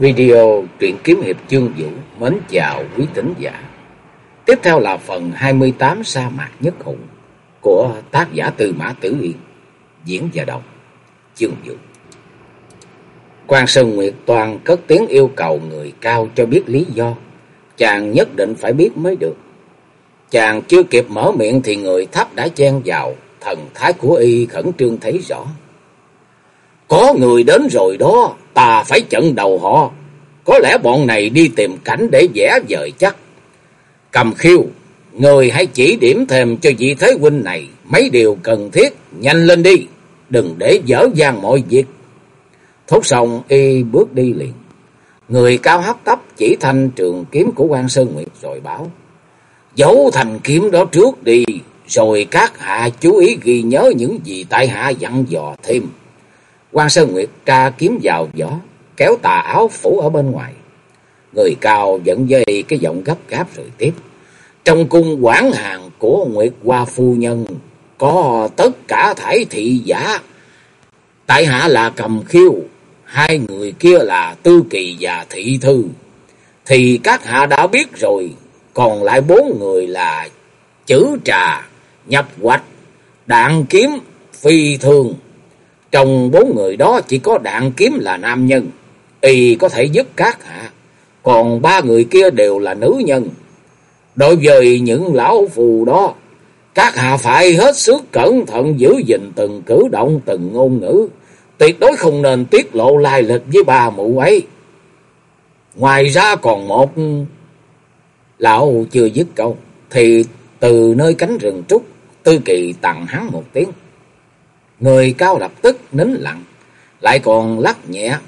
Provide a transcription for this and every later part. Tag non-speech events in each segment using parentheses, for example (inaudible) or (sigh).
Video truyện kiếm hiệp chương vũ mến chào quý tín giả. Tiếp theo là phần 28 sa mạc nhất hùng của tác giả Từ Mã Tử Yên, diễn và đọc chương vũ. Quan Sơn Nguyệt Toàn cất tiếng yêu cầu người cao cho biết lý do, chàng nhất định phải biết mới được. Chàng chưa kịp mở miệng thì người thấp đã chen vào, thần thái của y khẩn trương thấy rõ. Có người đến rồi đó, ta phải chận đầu họ. Có lẽ bọn này đi tìm cảnh để vẽ vời chắc. Cầm khiêu, người hãy chỉ điểm thêm cho vị thế huynh này mấy điều cần thiết, nhanh lên đi, đừng để dở dang mọi việc. Thốt xong y bước đi liền. Người cao hấp tấp chỉ thanh trường kiếm của quan Sơn Nguyệt rồi bảo. Giấu thành kiếm đó trước đi, rồi các hạ chú ý ghi nhớ những gì tại hạ dặn dò thêm quan Sơn Nguyệt tra kiếm vào gió kéo tà áo phủ ở bên ngoài. Người cao dẫn dây cái giọng gấp gáp rồi tiếp. Trong cung quản hàng của Nguyệt Hoa Phu Nhân có tất cả thải thị giả. Tại hạ là cầm khiêu, hai người kia là Tư Kỳ và Thị Thư. Thì các hạ đã biết rồi, còn lại bốn người là chữ trà, nhập hoạch, đạn kiếm, phi thường. Trong bốn người đó chỉ có đạn kiếm là nam nhân y có thể giúp các hạ, còn ba người kia đều là nữ nhân. Đối với những lão phù đó, các hạ phải hết sức cẩn thận giữ gìn từng cử động, từng ngôn ngữ, tuyệt đối không nên tiết lộ lai lịch với bà mụ ấy. Ngoài ra còn một... Lão chưa dứt câu, thì từ nơi cánh rừng trúc, Tư Kỳ tặng hắn một tiếng. Người cao lập tức nín lặng, lại còn lắc nhẹ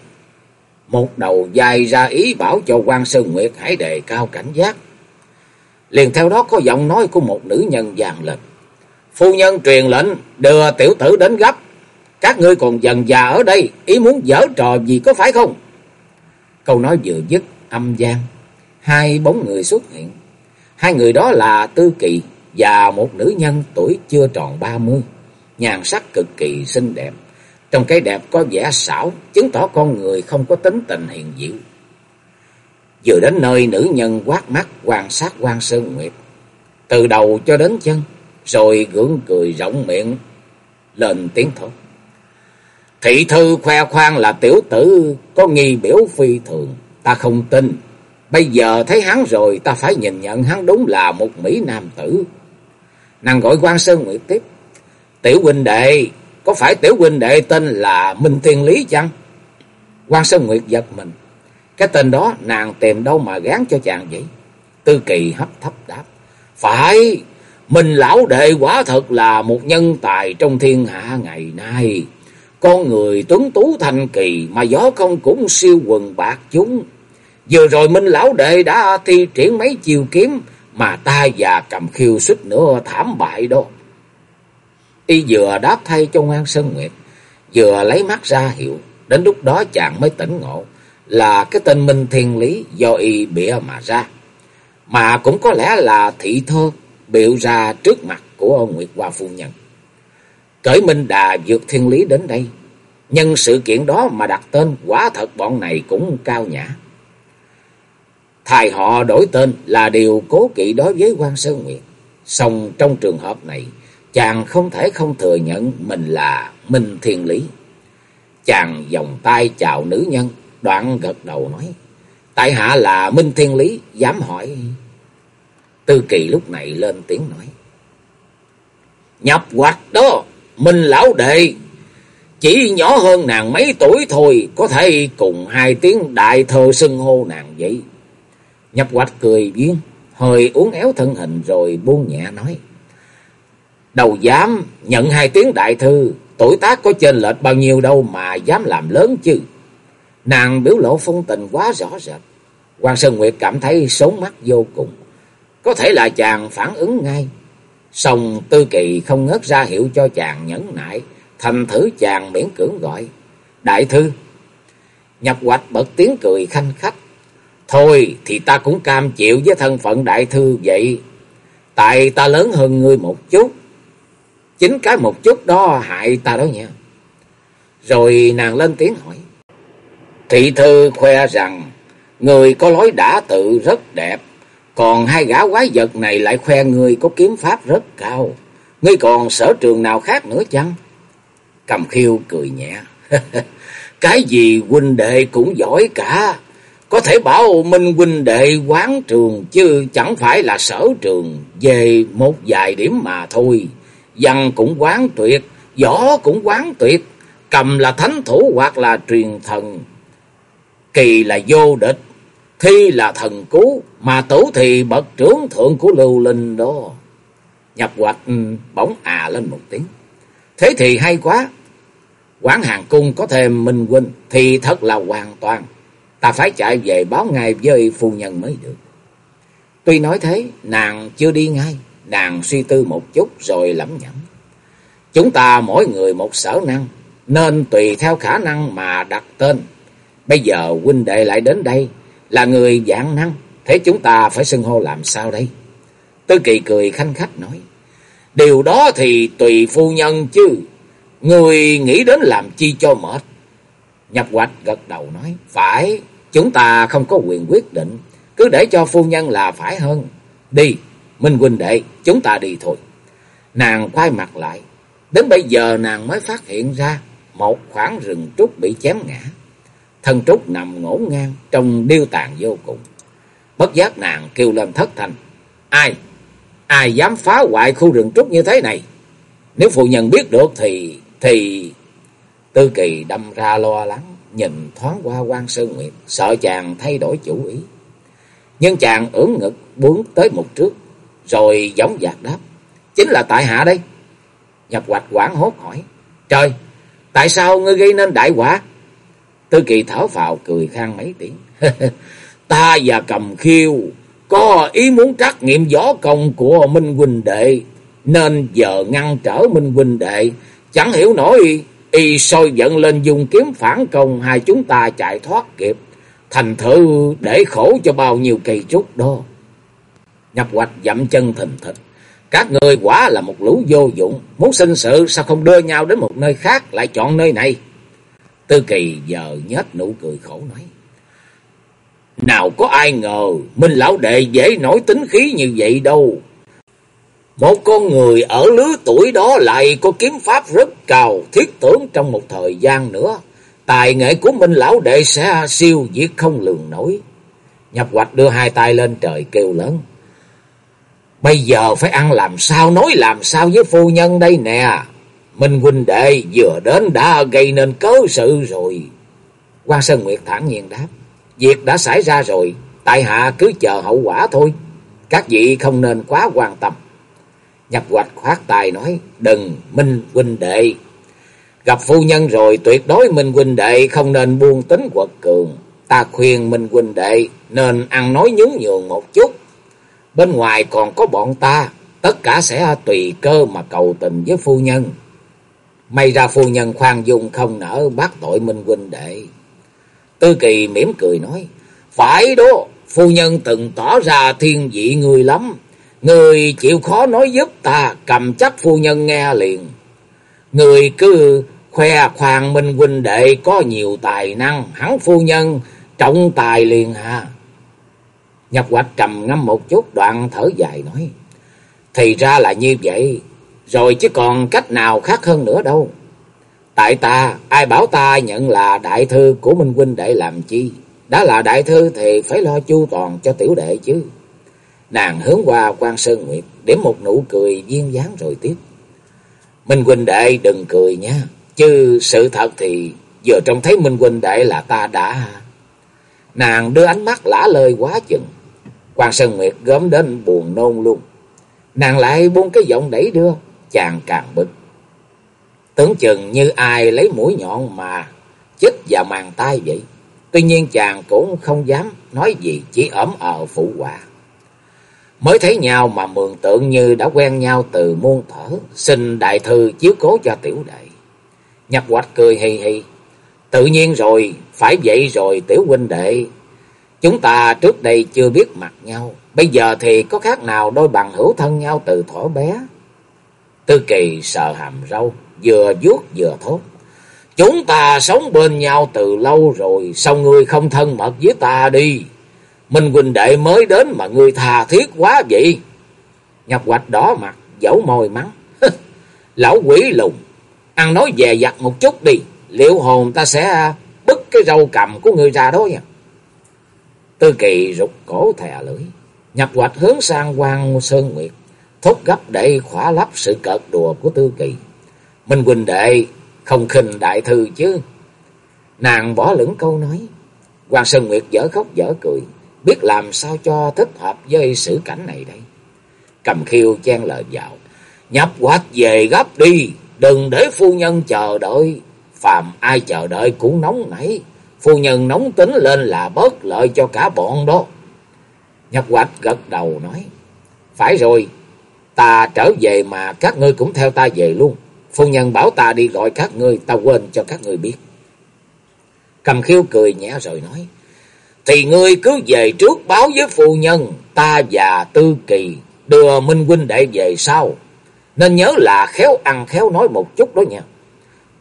một đầu dài ra ý bảo cho quan Sơn Nguyệt hãy đề cao cảnh giác. Liền theo đó có giọng nói của một nữ nhân vàng lên. Phu nhân truyền lệnh đưa tiểu tử đến gấp. Các ngươi còn dần già ở đây, ý muốn dở trò gì có phải không? Câu nói vừa dứt, âm gian. Hai bóng người xuất hiện. Hai người đó là Tư Kỳ và một nữ nhân tuổi chưa tròn ba mươi. Nhàn sắc cực kỳ xinh đẹp. Trong cái đẹp có vẻ xảo, chứng tỏ con người không có tính tình hiền diệu. Vừa đến nơi nữ nhân quát mắt quan sát quan Sơn Nguyệt. Từ đầu cho đến chân, rồi gượng cười rộng miệng, lên tiếng thốt. Thị thư khoe khoang là tiểu tử có nghi biểu phi thường, ta không tin. Bây giờ thấy hắn rồi, ta phải nhìn nhận hắn đúng là một Mỹ Nam tử. Nàng gọi quan Sơn Nguyệt tiếp. Tiểu huynh đệ, có phải tiểu huynh đệ tên là Minh Thiên Lý chăng? quan Sơn Nguyệt giật mình. Cái tên đó nàng tìm đâu mà gán cho chàng vậy? Tư kỳ hấp thấp đáp. Phải, Minh lão đệ quả thật là một nhân tài trong thiên hạ ngày nay. Con người tuấn tú thanh kỳ mà gió không cũng siêu quần bạc chúng. Vừa rồi Minh lão đệ đã thi triển mấy chiêu kiếm mà ta già cầm khiêu suýt nữa thảm bại đó. Y vừa đáp thay cho Ngoan Sơn Nguyệt, vừa lấy mắt ra hiệu, đến lúc đó chàng mới tỉnh ngộ là cái tên Minh Thiên Lý do y bịa mà ra. Mà cũng có lẽ là thị thơ biểu ra trước mặt của ông Nguyệt Hoa Phu Nhân. Cởi Minh Đà vượt Thiên Lý đến đây, nhân sự kiện đó mà đặt tên quả thật bọn này cũng cao nhã. Thài họ đổi tên là điều cố kỵ đối với quan Sơn Nguyệt. Xong trong trường hợp này, chàng không thể không thừa nhận mình là Minh Thiên Lý. Chàng vòng tay chào nữ nhân, đoạn gật đầu nói, tại hạ là Minh Thiên Lý, dám hỏi. Tư kỳ lúc này lên tiếng nói, nhập quạt đó, Minh Lão Đệ, chỉ nhỏ hơn nàng mấy tuổi thôi, có thể cùng hai tiếng đại thơ xưng hô nàng vậy. Nhập hoạch cười duyên, hơi uốn éo thân hình rồi buông nhẹ nói, Đầu dám nhận hai tiếng đại thư, tuổi tác có trên lệch bao nhiêu đâu mà dám làm lớn chứ. Nàng biểu lộ phong tình quá rõ rệt. Hoàng Sơn Nguyệt cảm thấy sốn mắt vô cùng. Có thể là chàng phản ứng ngay. Xong Tư Kỳ không ngớt ra hiệu cho chàng nhẫn nại. Thành thử chàng miễn cưỡng gọi. Đại thư. Nhập hoạch bật tiếng cười khanh khách. Thôi thì ta cũng cam chịu với thân phận đại thư vậy. Tại ta lớn hơn ngươi một chút. Chính cái một chút đó hại ta đó nha. Rồi nàng lên tiếng hỏi. Thị thư khoe rằng người có lối đã tự rất đẹp, còn hai gã quái vật này lại khoe người có kiếm pháp rất cao. Ngươi còn sở trường nào khác nữa chăng? Cầm khiêu cười nhẹ. (laughs) Cái gì huynh đệ cũng giỏi cả. Có thể bảo Minh huynh đệ quán trường chứ chẳng phải là sở trường về một vài điểm mà thôi. Văn cũng quán tuyệt, võ cũng quán tuyệt, cầm là thánh thủ hoặc là truyền thần. Kỳ là vô địch, thi là thần cứu, mà tử thì bậc trưởng thượng của lưu linh đó. Nhập hoạch ừ, bóng à lên một tiếng. Thế thì hay quá. Quán hàng cung có thêm Minh Huynh thì thật là hoàn toàn. Ta phải chạy về báo ngay với phu nhân mới được. Tuy nói thế, nàng chưa đi ngay. Nàng suy tư một chút rồi lẩm nhẩm. Chúng ta mỗi người một sở năng, nên tùy theo khả năng mà đặt tên. Bây giờ huynh đệ lại đến đây, là người dạng năng, thế chúng ta phải xưng hô làm sao đây? Tư kỳ cười khanh khách nói. Điều đó thì tùy phu nhân chứ. Người nghĩ đến làm chi cho mệt. Nhập hoạch gật đầu nói. Phải, chúng ta không có quyền quyết định. Cứ để cho phu nhân là phải hơn. Đi, Minh huynh đệ, chúng ta đi thôi. Nàng quay mặt lại. Đến bây giờ nàng mới phát hiện ra một khoảng rừng trúc bị chém ngã. Thân trúc nằm ngổn ngang trong điêu tàn vô cùng. Bất giác nàng kêu lên thất thanh. Ai? Ai dám phá hoại khu rừng trúc như thế này? Nếu phụ nhân biết được thì... thì... Tư kỳ đâm ra lo lắng, nhìn thoáng qua quan Sơn Nguyệt, sợ chàng thay đổi chủ ý. Nhưng chàng ưỡn ngực bướng tới một trước, rồi giống dạc đáp. Chính là tại hạ đây. Nhập hoạch quảng hốt hỏi. Trời, tại sao ngươi gây nên đại quả? Tư kỳ thở vào cười khang mấy tiếng. (laughs) Ta và cầm khiêu có ý muốn trắc nghiệm võ công của Minh huỳnh Đệ, nên giờ ngăn trở Minh huỳnh Đệ, chẳng hiểu nổi y sôi giận lên dùng kiếm phản công hai chúng ta chạy thoát kịp, thành thử để khổ cho bao nhiêu cây trúc đó. Nhập hoạch dậm chân thình thịch, các người quả là một lũ vô dụng, muốn sinh sự sao không đưa nhau đến một nơi khác lại chọn nơi này. Tư kỳ giờ nhếch nụ cười khổ nói. Nào có ai ngờ Minh Lão Đệ dễ nổi tính khí như vậy đâu. Một con người ở lứa tuổi đó lại có kiếm pháp rất cao, thiết tưởng trong một thời gian nữa. Tài nghệ của Minh Lão Đệ sẽ siêu diệt không lường nổi. Nhập hoạch đưa hai tay lên trời kêu lớn. Bây giờ phải ăn làm sao, nói làm sao với phu nhân đây nè. Minh huynh đệ vừa đến đã gây nên cớ sự rồi. Quan Sơn Nguyệt thản nhiên đáp. Việc đã xảy ra rồi, tại hạ cứ chờ hậu quả thôi. Các vị không nên quá quan tâm. Nhập hoạch khoát tài nói, đừng, Minh huynh đệ. Gặp phu nhân rồi tuyệt đối Minh huynh đệ không nên buông tính quật cường. Ta khuyên Minh huynh đệ nên ăn nói nhún nhường một chút. Bên ngoài còn có bọn ta, tất cả sẽ tùy cơ mà cầu tình với phu nhân. May ra phu nhân khoan dung không nỡ bắt tội Minh huynh đệ. Tư kỳ mỉm cười nói, phải đó, phu nhân từng tỏ ra thiên vị người lắm. Người chịu khó nói giúp ta, cầm chắc phu nhân nghe liền. Người cứ khoe khoang Minh huynh đệ có nhiều tài năng, hắn phu nhân trọng tài liền hà. Nhập hoạch trầm ngâm một chút đoạn thở dài nói, thì ra là như vậy, rồi chứ còn cách nào khác hơn nữa đâu. Tại ta, ai bảo ta nhận là đại thư của Minh huynh đệ làm chi? Đã là đại thư thì phải lo chu toàn cho tiểu đệ chứ. Nàng hướng qua quan Sơn Nguyệt, điểm một nụ cười duyên dáng rồi tiếp. Minh huynh đệ đừng cười nha, chứ sự thật thì vừa trông thấy Minh huynh đệ là ta đã... Nàng đưa ánh mắt lã lời quá chừng. Quan Sơn Nguyệt gớm đến buồn nôn luôn. Nàng lại buông cái giọng đẩy đưa, chàng càng bực. Tưởng chừng như ai lấy mũi nhọn mà chích vào màn tay vậy. Tuy nhiên chàng cũng không dám nói gì, chỉ ẩm ờ phụ họa. Mới thấy nhau mà mường tượng như đã quen nhau từ muôn thở, xin đại thư chiếu cố cho tiểu đệ. Nhập hoạch cười hì hì, tự nhiên rồi, phải vậy rồi tiểu huynh đệ. Chúng ta trước đây chưa biết mặt nhau, bây giờ thì có khác nào đôi bằng hữu thân nhau từ thuở bé. Tư kỳ sợ hàm râu, vừa vuốt vừa thốt. Chúng ta sống bên nhau từ lâu rồi, sao ngươi không thân mật với ta đi? Minh huynh đệ mới đến mà ngươi thà thiết quá vậy. Nhập hoạch đỏ mặt, dẫu môi mắng. Lão quỷ lùng, ăn nói dè dặt một chút đi, liệu hồn ta sẽ bứt cái râu cầm của ngươi ra đó nha. Tư kỳ rụt cổ thè lưỡi, nhập hoạch hướng sang quan Sơn Nguyệt, thúc gấp để khỏa lấp sự cợt đùa của Tư kỳ. Minh huynh đệ không khinh đại thư chứ. Nàng bỏ lửng câu nói. quan Sơn Nguyệt dở khóc dở cười. Biết làm sao cho thích hợp với sự cảnh này đây. Cầm khiêu chen lời vào. Nhập hoạch về gấp đi. Đừng để phu nhân chờ đợi. Phàm ai chờ đợi cũng nóng nảy. Phu nhân nóng tính lên là bớt lợi cho cả bọn đó. nhật hoạch gật đầu nói. Phải rồi. Ta trở về mà các ngươi cũng theo ta về luôn. Phu nhân bảo ta đi gọi các ngươi, ta quên cho các ngươi biết. Cầm khiêu cười nhẹ rồi nói. Thì ngươi cứ về trước báo với phu nhân, ta và Tư Kỳ đưa Minh huynh đệ về sau. Nên nhớ là khéo ăn khéo nói một chút đó nha.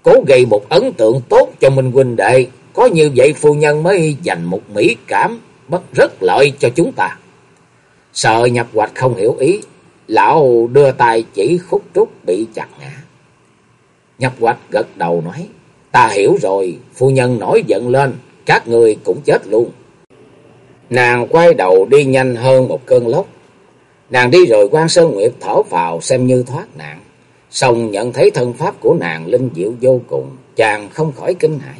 Cố gây một ấn tượng tốt cho Minh huynh đệ, có như vậy phu nhân mới dành một mỹ cảm bất rất lợi cho chúng ta. Sợ nhập hoạch không hiểu ý, lão đưa tay chỉ khúc trúc bị chặt ngã. Nhập hoạch gật đầu nói, ta hiểu rồi, phu nhân nổi giận lên, các người cũng chết luôn. Nàng quay đầu đi nhanh hơn một cơn lốc. Nàng đi rồi quan Sơn Nguyệt thở vào xem như thoát nạn. Xong nhận thấy thân pháp của nàng linh diệu vô cùng, chàng không khỏi kinh hãi.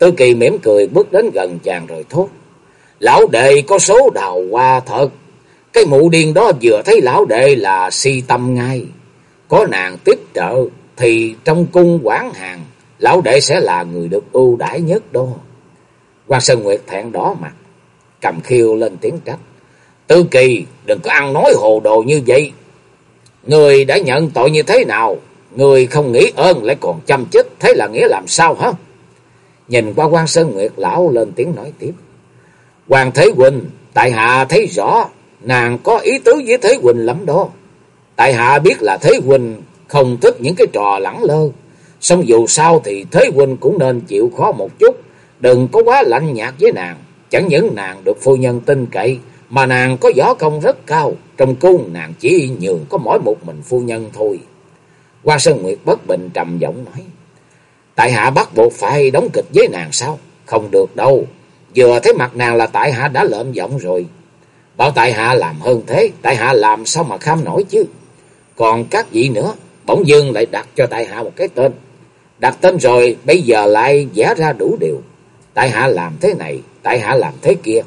Tư kỳ mỉm cười bước đến gần chàng rồi thốt. Lão đệ có số đào hoa thật. Cái mụ điên đó vừa thấy lão đệ là si tâm ngay. Có nàng tiếp trợ thì trong cung quán hàng, lão đệ sẽ là người được ưu đãi nhất đó. Quan Sơn Nguyệt thẹn đỏ mặt, cầm khiêu lên tiếng trách. Tư kỳ, đừng có ăn nói hồ đồ như vậy. Người đã nhận tội như thế nào? Người không nghĩ ơn lại còn chăm chích, thế là nghĩa làm sao hả? Nhìn qua quan Sơn Nguyệt lão lên tiếng nói tiếp. Hoàng Thế Quỳnh, tại hạ thấy rõ, nàng có ý tứ với Thế Quỳnh lắm đó. Tại hạ biết là Thế Quỳnh không thích những cái trò lẳng lơ. song dù sao thì Thế huỳnh cũng nên chịu khó một chút, đừng có quá lạnh nhạt với nàng. Chẳng những nàng được phu nhân tin cậy, mà nàng có võ công rất cao, trong cung nàng chỉ nhường có mỗi một mình phu nhân thôi. Quan Sơn Nguyệt bất bình trầm giọng nói, Tại hạ bắt buộc phải đóng kịch với nàng sao? Không được đâu, vừa thấy mặt nàng là tại hạ đã lợm giọng rồi. Bảo tại hạ làm hơn thế, tại hạ làm sao mà kham nổi chứ? Còn các vị nữa, bỗng dưng lại đặt cho tại hạ một cái tên. Đặt tên rồi, bây giờ lại vẽ ra đủ điều. Tại hạ làm thế này, tại hạ làm thế kia.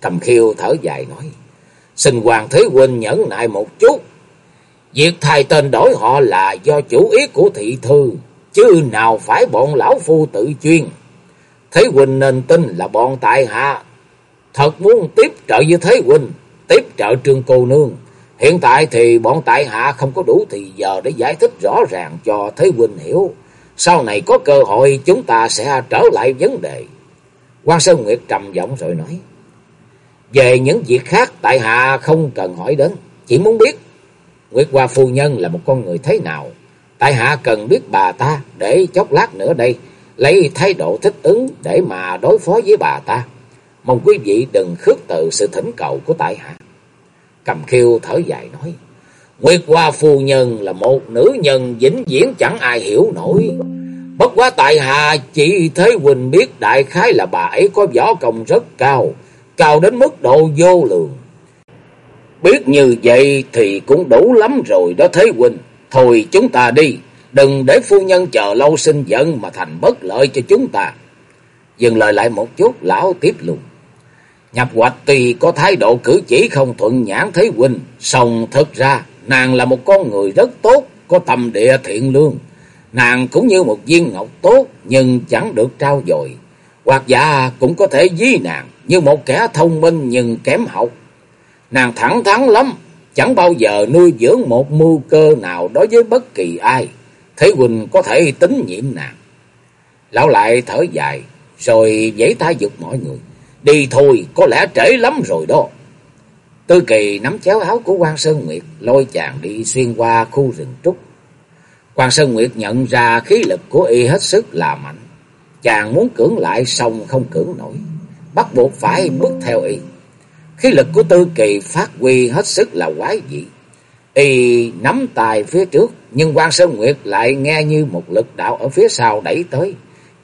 Cầm khiêu thở dài nói, xin Hoàng Thế Huynh nhẫn nại một chút. Việc thay tên đổi họ là do chủ ý của thị thư, chứ nào phải bọn lão phu tự chuyên. Thế Huynh nên tin là bọn tại hạ thật muốn tiếp trợ với Thế Huynh, tiếp trợ trương cô nương. Hiện tại thì bọn tại hạ không có đủ thì giờ để giải thích rõ ràng cho Thế Huynh hiểu. Sau này có cơ hội chúng ta sẽ trở lại vấn đề. quan Sơn Nguyệt trầm giọng rồi nói. Về những việc khác tại hạ không cần hỏi đến. Chỉ muốn biết Nguyệt Hoa Phu Nhân là một con người thế nào. Tại hạ cần biết bà ta để chốc lát nữa đây lấy thái độ thích ứng để mà đối phó với bà ta. Mong quý vị đừng khước từ sự thỉnh cầu của tại hạ. Cầm khiêu thở dài nói. Nguyệt Hoa Phu Nhân là một nữ nhân vĩnh viễn chẳng ai hiểu nổi. Bất quá tại hạ chỉ Thế huỳnh biết đại khái là bà ấy có võ công rất cao, cao đến mức độ vô lượng. Biết như vậy thì cũng đủ lắm rồi đó Thế Huynh. Thôi chúng ta đi, đừng để phu nhân chờ lâu sinh giận mà thành bất lợi cho chúng ta. Dừng lời lại một chút, lão tiếp luôn. Nhập hoạch tuy có thái độ cử chỉ không thuận nhãn Thế Huynh, song thật ra nàng là một con người rất tốt, có tâm địa thiện lương. Nàng cũng như một viên ngọc tốt nhưng chẳng được trao dồi. Hoặc giả cũng có thể dí nàng như một kẻ thông minh nhưng kém học. Nàng thẳng thắn lắm, chẳng bao giờ nuôi dưỡng một mưu cơ nào đối với bất kỳ ai. Thế Quỳnh có thể tín nhiệm nàng. Lão lại thở dài, rồi giãy tay giục mọi người. Đi thôi, có lẽ trễ lắm rồi đó. Tư kỳ nắm chéo áo của quan Sơn Nguyệt, lôi chàng đi xuyên qua khu rừng trúc. Quan Sơn Nguyệt nhận ra khí lực của y hết sức là mạnh. Chàng muốn cưỡng lại xong không cưỡng nổi. Bắt buộc phải bước theo y. Khí lực của Tư Kỳ phát huy hết sức là quái dị. Y nắm tay phía trước, nhưng quan Sơn Nguyệt lại nghe như một lực đạo ở phía sau đẩy tới.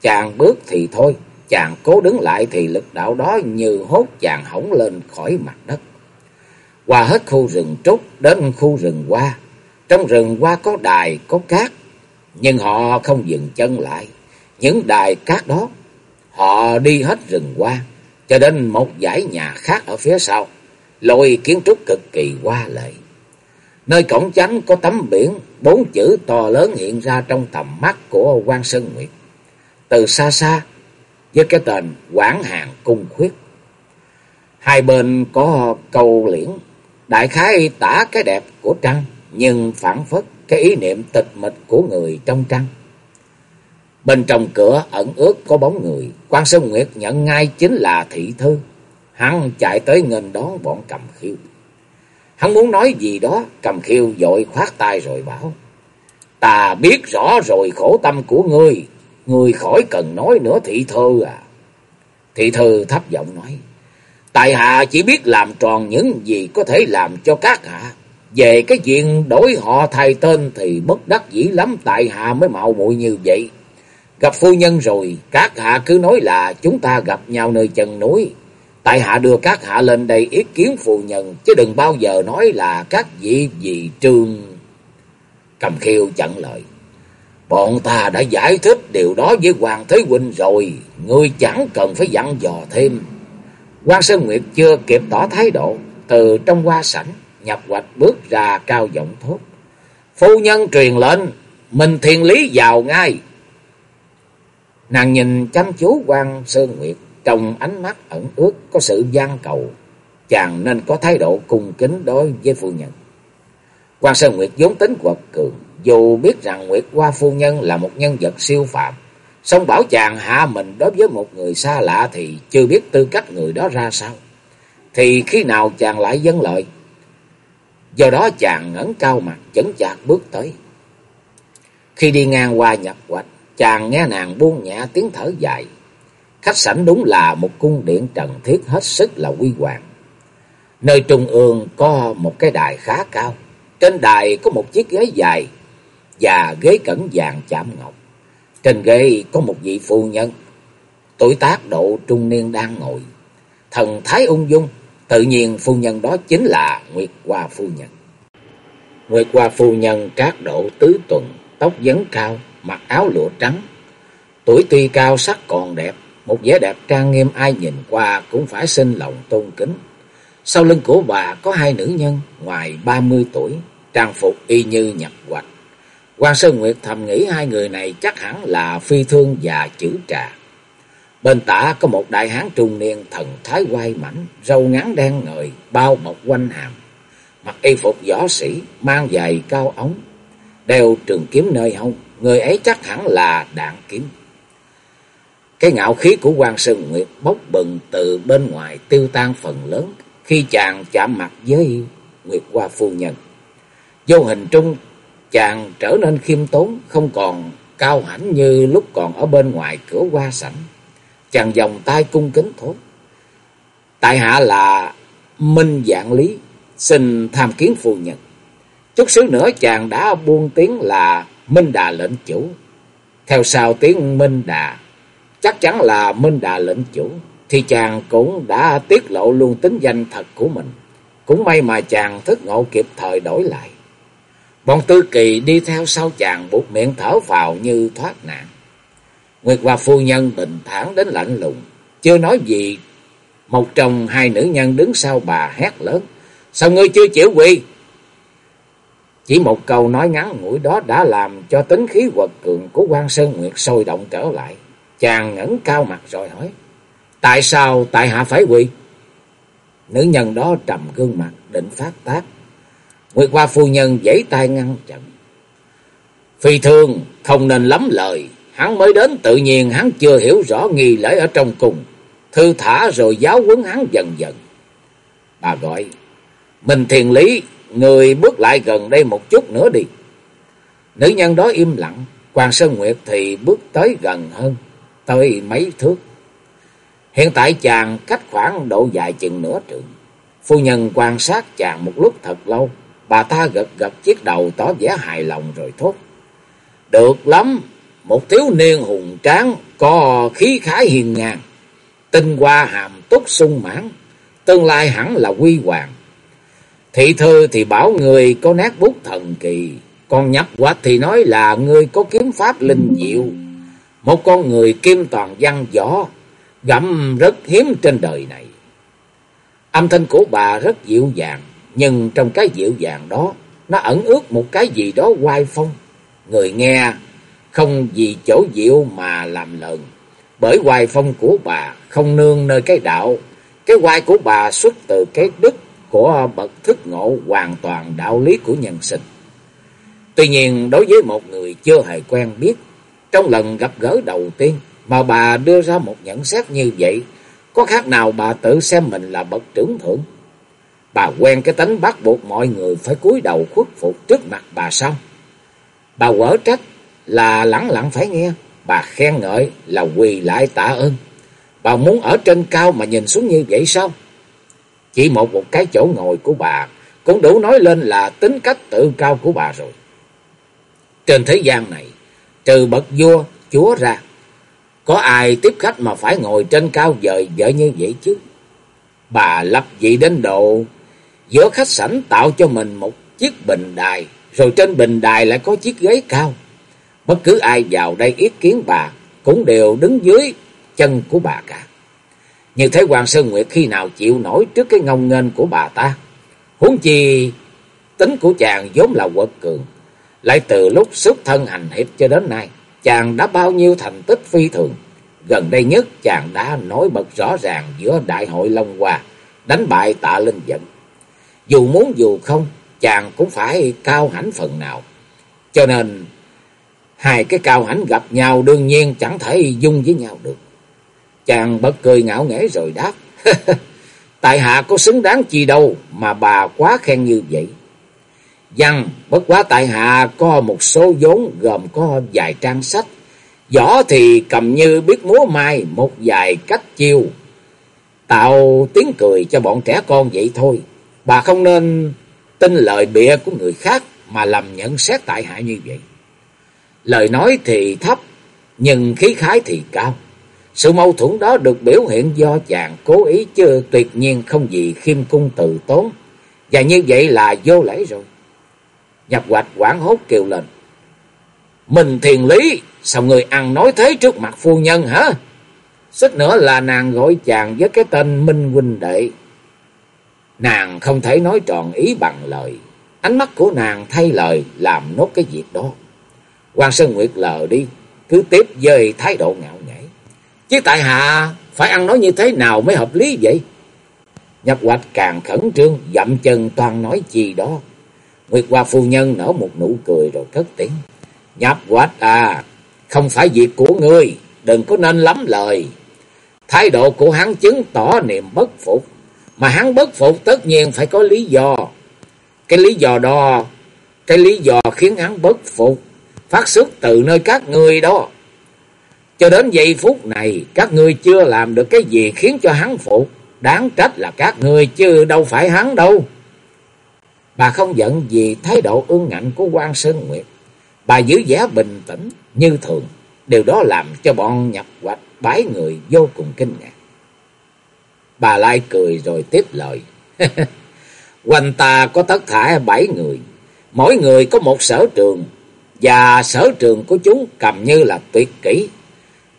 Chàng bước thì thôi, chàng cố đứng lại thì lực đạo đó như hốt chàng hỏng lên khỏi mặt đất. Qua hết khu rừng trúc đến khu rừng hoa. Trong rừng hoa có đài, có cát, nhưng họ không dừng chân lại. Những đài cát đó, họ đi hết rừng hoa, cho đến một dãy nhà khác ở phía sau, lôi kiến trúc cực kỳ hoa lệ. Nơi cổng chánh có tấm biển, bốn chữ to lớn hiện ra trong tầm mắt của quan Sơn Nguyệt. Từ xa xa, với cái tên Quảng Hàng Cung Khuyết. Hai bên có cầu liễn, đại khái tả cái đẹp của trăng, nhưng phản phất cái ý niệm tịch mịch của người trong trăng. Bên trong cửa ẩn ướt có bóng người, quan Sơn Nguyệt nhận ngay chính là thị thư. Hắn chạy tới nghênh đón bọn cầm khiêu. Hắn muốn nói gì đó, cầm khiêu dội khoát tay rồi bảo. Ta biết rõ rồi khổ tâm của ngươi, ngươi khỏi cần nói nữa thị thư à. Thị thư thấp giọng nói. Tại hạ chỉ biết làm tròn những gì có thể làm cho các hạ. Về cái chuyện đổi họ thay tên thì bất đắc dĩ lắm tại hạ mới mạo muội như vậy. Gặp phu nhân rồi, các hạ cứ nói là chúng ta gặp nhau nơi chân núi. Tại hạ đưa các hạ lên đây ý kiến phu nhân, chứ đừng bao giờ nói là các vị vị trương. Cầm khiêu chặn lời. Bọn ta đã giải thích điều đó với Hoàng Thế Huynh rồi, ngươi chẳng cần phải dặn dò thêm. Quan Sơn Nguyệt chưa kịp tỏ thái độ, từ trong hoa sảnh, nhập hoạch bước ra cao giọng thốt. Phu nhân truyền lệnh, mình thiền lý vào ngay. Nàng nhìn chăm chú quan Sơn Nguyệt, trong ánh mắt ẩn ướt có sự gian cầu, chàng nên có thái độ cung kính đối với phu nhân. Quan Sơn Nguyệt vốn tính quật cường, dù biết rằng Nguyệt Hoa phu nhân là một nhân vật siêu phạm, song bảo chàng hạ mình đối với một người xa lạ thì chưa biết tư cách người đó ra sao. Thì khi nào chàng lại vâng dân lợi? Do đó chàng ngẩng cao mặt chấn chạc bước tới. Khi đi ngang qua nhập quạch chàng nghe nàng buông nhẹ tiếng thở dài. Khách sảnh đúng là một cung điện trần thiết hết sức là quy hoàng. Nơi trung ương có một cái đài khá cao. Trên đài có một chiếc ghế dài và ghế cẩn vàng chạm ngọc. Trên ghế có một vị phu nhân, tuổi tác độ trung niên đang ngồi. Thần thái ung dung, tự nhiên phu nhân đó chính là Nguyệt Hoa phu nhân. Nguyệt Hoa phu nhân trác độ tứ tuần, tóc vấn cao, mặc áo lụa trắng. Tuổi tuy cao sắc còn đẹp, một vẻ đẹp trang nghiêm ai nhìn qua cũng phải sinh lòng tôn kính. Sau lưng của bà có hai nữ nhân ngoài ba mươi tuổi, trang phục y như nhập hoạch. Quan Sơn Nguyệt thầm nghĩ hai người này chắc hẳn là phi thương và chữ trà. Bên tả có một đại hán trung niên thần thái quay mảnh, râu ngắn đen ngời, bao bọc quanh hàm. Mặc y phục võ sĩ, mang giày cao ống, đeo trường kiếm nơi hông, người ấy chắc hẳn là đạn kiếm. Cái ngạo khí của quan Sơn Nguyệt bốc bừng từ bên ngoài tiêu tan phần lớn khi chàng chạm mặt với Nguyệt Hoa Phu Nhân. Vô hình trung chàng trở nên khiêm tốn, không còn cao hãnh như lúc còn ở bên ngoài cửa hoa sảnh. Chàng vòng tay cung kính thốt. Tại hạ là Minh Dạng Lý, xin tham kiến phu nhân. Chút xíu nữa chàng đã buông tiếng là Minh Đà lệnh chủ. Theo sau tiếng Minh Đà, chắc chắn là Minh Đà lệnh chủ, thì chàng cũng đã tiết lộ luôn tính danh thật của mình. Cũng may mà chàng thức ngộ kịp thời đổi lại. Bọn tư kỳ đi theo sau chàng buộc miệng thở vào như thoát nạn. Nguyệt và phu nhân bình thản đến lạnh lùng, chưa nói gì. Một trong hai nữ nhân đứng sau bà hét lớn. Sao ngươi chưa chịu quỳ? Chỉ một câu nói ngắn ngủi đó đã làm cho tính khí quật cường của quan Sơn Nguyệt sôi động trở lại. Chàng ngẩng cao mặt rồi hỏi. Tại sao, tại hạ phải quỳ? Nữ nhân đó trầm gương mặt, định phát tác. Nguyệt Hoa phu nhân giãy tay ngăn chặn. Phi thường không nên lắm lời. Hắn mới đến tự nhiên hắn chưa hiểu rõ nghi lễ ở trong cùng. Thư thả rồi giáo huấn hắn dần dần. Bà gọi. Mình thiền lý. Người bước lại gần đây một chút nữa đi. Nữ nhân đó im lặng, Hoàng Sơn Nguyệt thì bước tới gần hơn, tới mấy thước. Hiện tại chàng cách khoảng độ dài chừng nửa trượng. Phu nhân quan sát chàng một lúc thật lâu, bà ta gật gật chiếc đầu tỏ vẻ hài lòng rồi thốt. Được lắm, một thiếu niên hùng tráng, có khí khái hiền ngang, tinh hoa hàm túc sung mãn, tương lai hẳn là quy hoàng. Thị thư thì bảo người có nét bút thần kỳ, con nhấp quạch thì nói là người có kiếm pháp linh diệu. Một con người kim toàn văn võ, gặm rất hiếm trên đời này. Âm thanh của bà rất dịu dàng, nhưng trong cái dịu dàng đó, nó ẩn ước một cái gì đó oai phong. Người nghe không vì chỗ dịu mà làm lợn, bởi hoài phong của bà không nương nơi cái đạo, cái hoài của bà xuất từ cái đức của bậc thức ngộ hoàn toàn đạo lý của nhân sinh. Tuy nhiên đối với một người chưa hề quen biết, trong lần gặp gỡ đầu tiên mà bà đưa ra một nhận xét như vậy, có khác nào bà tự xem mình là bậc trưởng thượng? Bà quen cái tính bắt buộc mọi người phải cúi đầu khuất phục trước mặt bà sao? Bà quở trách là lẳng lặng phải nghe, bà khen ngợi là quỳ lại tạ ơn. Bà muốn ở trên cao mà nhìn xuống như vậy sao? Chỉ một một cái chỗ ngồi của bà cũng đủ nói lên là tính cách tự cao của bà rồi. Trên thế gian này, trừ bậc vua, chúa ra, có ai tiếp khách mà phải ngồi trên cao dời vợ như vậy chứ? Bà lập dị đến độ giữa khách sảnh tạo cho mình một chiếc bình đài, rồi trên bình đài lại có chiếc ghế cao. Bất cứ ai vào đây ý kiến bà cũng đều đứng dưới chân của bà cả. Như thế Hoàng Sơn Nguyệt khi nào chịu nổi trước cái ngông nghênh của bà ta. Huống chi tính của chàng vốn là quật cường. Lại từ lúc xuất thân hành hiệp cho đến nay, chàng đã bao nhiêu thành tích phi thường. Gần đây nhất chàng đã nổi bật rõ ràng giữa đại hội Long Hoa, đánh bại tạ linh dẫn. Dù muốn dù không, chàng cũng phải cao hãnh phần nào. Cho nên, hai cái cao hãnh gặp nhau đương nhiên chẳng thể dung với nhau được. Chàng bật cười ngạo nghễ rồi đáp. (laughs) Tại hạ có xứng đáng chi đâu mà bà quá khen như vậy. Văn, bất quá tại hạ có một số vốn gồm có vài trang sách. Võ thì cầm như biết múa mai một vài cách chiêu. Tạo tiếng cười cho bọn trẻ con vậy thôi. Bà không nên tin lời bịa của người khác mà làm nhận xét tại hạ như vậy. Lời nói thì thấp, nhưng khí khái thì cao. Sự mâu thuẫn đó được biểu hiện do chàng cố ý chứ tuyệt nhiên không gì khiêm cung từ tốn. Và như vậy là vô lễ rồi. Nhập hoạch quảng hốt kêu lên. Mình thiền lý, sao người ăn nói thế trước mặt phu nhân hả? Xích nữa là nàng gọi chàng với cái tên Minh Huynh Đệ. Nàng không thể nói tròn ý bằng lời. Ánh mắt của nàng thay lời làm nốt cái việc đó. quan Sơn Nguyệt lờ đi, cứ tiếp dời thái độ ngạo nghễ. Chứ tại hạ phải ăn nói như thế nào mới hợp lý vậy? Nhập hoạch càng khẩn trương, dậm chân toàn nói chi đó. Nguyệt Hoa phu nhân nở một nụ cười rồi cất tiếng. Nhập hoạch à, không phải việc của ngươi, đừng có nên lắm lời. Thái độ của hắn chứng tỏ niềm bất phục, mà hắn bất phục tất nhiên phải có lý do. Cái lý do đó, cái lý do khiến hắn bất phục, phát xuất từ nơi các ngươi đó. Cho đến giây phút này, các ngươi chưa làm được cái gì khiến cho hắn phục. Đáng trách là các ngươi chứ đâu phải hắn đâu. Bà không giận vì thái độ ương ngạnh của quan Sơn Nguyệt. Bà giữ vẻ bình tĩnh như thường. Điều đó làm cho bọn nhập hoạch bái người vô cùng kinh ngạc. Bà lại cười rồi tiếp lời. (laughs) Quanh ta có tất thải bảy người. Mỗi người có một sở trường. Và sở trường của chúng cầm như là tuyệt kỹ.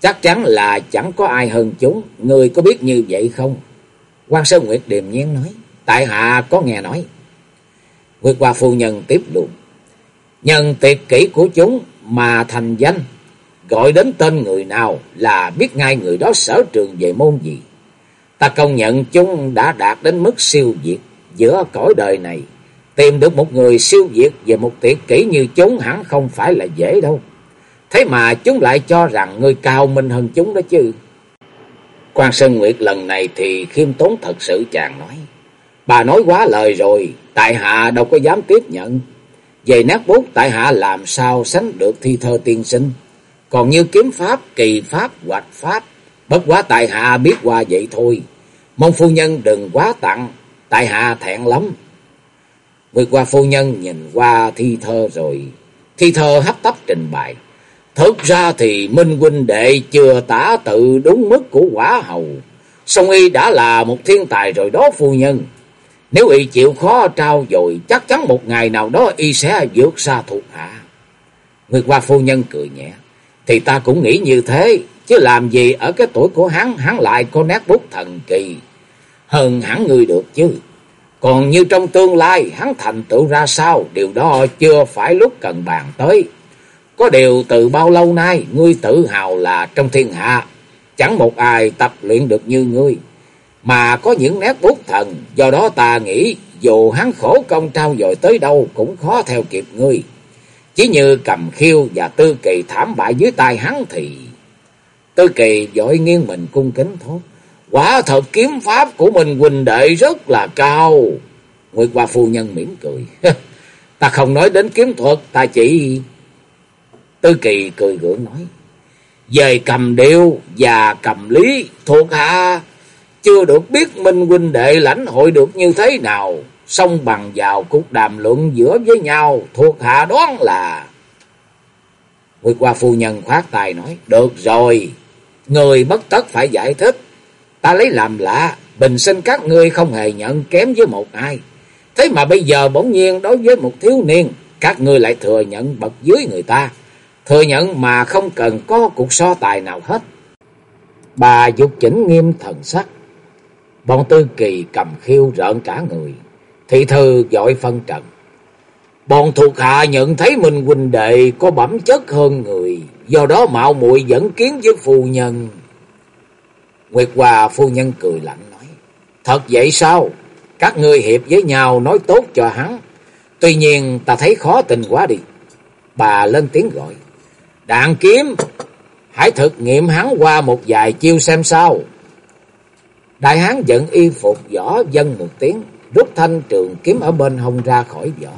Chắc chắn là chẳng có ai hơn chúng. Người có biết như vậy không? quan Sơn Nguyệt điềm nhiên nói. Tại hạ có nghe nói. Nguyệt Hoa phu nhân tiếp luôn. Nhân tuyệt kỹ của chúng mà thành danh. Gọi đến tên người nào là biết ngay người đó sở trường về môn gì. Ta công nhận chúng đã đạt đến mức siêu việt giữa cõi đời này. Tìm được một người siêu việt về một tuyệt kỹ như chúng hẳn không phải là dễ đâu. Thế mà chúng lại cho rằng người cao minh hơn chúng đó chứ. Quan Sơn Nguyệt lần này thì khiêm tốn thật sự chàng nói. Bà nói quá lời rồi, tại hạ đâu có dám tiếp nhận. Về nát bút tại hạ làm sao sánh được thi thơ tiên sinh. Còn như kiếm pháp, kỳ pháp, hoạch pháp, bất quá tại hạ biết qua vậy thôi. Mong phu nhân đừng quá tặng, tại hạ thẹn lắm. Nguyệt qua phu nhân nhìn qua thi thơ rồi, thi thơ hấp tấp trình bày. Thực ra thì Minh huynh đệ chưa tả tự đúng mức của quả hầu. Song y đã là một thiên tài rồi đó phu nhân. Nếu y chịu khó trao dồi, chắc chắn một ngày nào đó y sẽ vượt xa thuộc hạ. Nguyệt qua phu nhân cười nhẹ. Thì ta cũng nghĩ như thế, chứ làm gì ở cái tuổi của hắn, hắn lại có nét bút thần kỳ. Hơn hẳn người được chứ. Còn như trong tương lai, hắn thành tựu ra sao, điều đó chưa phải lúc cần bàn tới. Có điều từ bao lâu nay, ngươi tự hào là trong thiên hạ, chẳng một ai tập luyện được như ngươi. Mà có những nét bút thần, do đó ta nghĩ dù hắn khổ công trao dồi tới đâu cũng khó theo kịp ngươi. Chỉ như cầm khiêu và tư kỳ thảm bại dưới tay hắn thì... Tư kỳ dội nghiêng mình cung kính thốt. Quả thật kiếm pháp của mình huynh đệ rất là cao. Nguyệt qua phu nhân mỉm cười. (laughs) ta không nói đến kiếm thuật, ta chỉ... Tư kỳ cười gượng nói. Về cầm điêu và cầm lý thuộc hạ chưa được biết Minh huynh đệ lãnh hội được như thế nào. Xong bằng vào cuộc đàm luận giữa với nhau thuộc hạ đoán là... Nguyệt qua phu nhân khoát tài nói. Được rồi, người bất tất phải giải thích. Ta lấy làm lạ, bình sinh các ngươi không hề nhận kém với một ai. Thế mà bây giờ bỗng nhiên đối với một thiếu niên, các ngươi lại thừa nhận bậc dưới người ta. Thừa nhận mà không cần có cuộc so tài nào hết. Bà dục chỉnh nghiêm thần sắc. Bọn tư kỳ cầm khiêu rợn cả người. Thị thư dội phân trận. Bọn thuộc hạ nhận thấy mình huynh đệ có bẩm chất hơn người. Do đó mạo muội dẫn kiến với phu nhân. Nguyệt Hòa phu nhân cười lạnh nói. Thật vậy sao? Các ngươi hiệp với nhau nói tốt cho hắn. Tuy nhiên ta thấy khó tình quá đi. Bà lên tiếng gọi. Đạn kiếm, hãy thực nghiệm hắn qua một vài chiêu xem sao. Đại hán giận y phục võ dân một tiếng, rút thanh trường kiếm ở bên hông ra khỏi vỏ.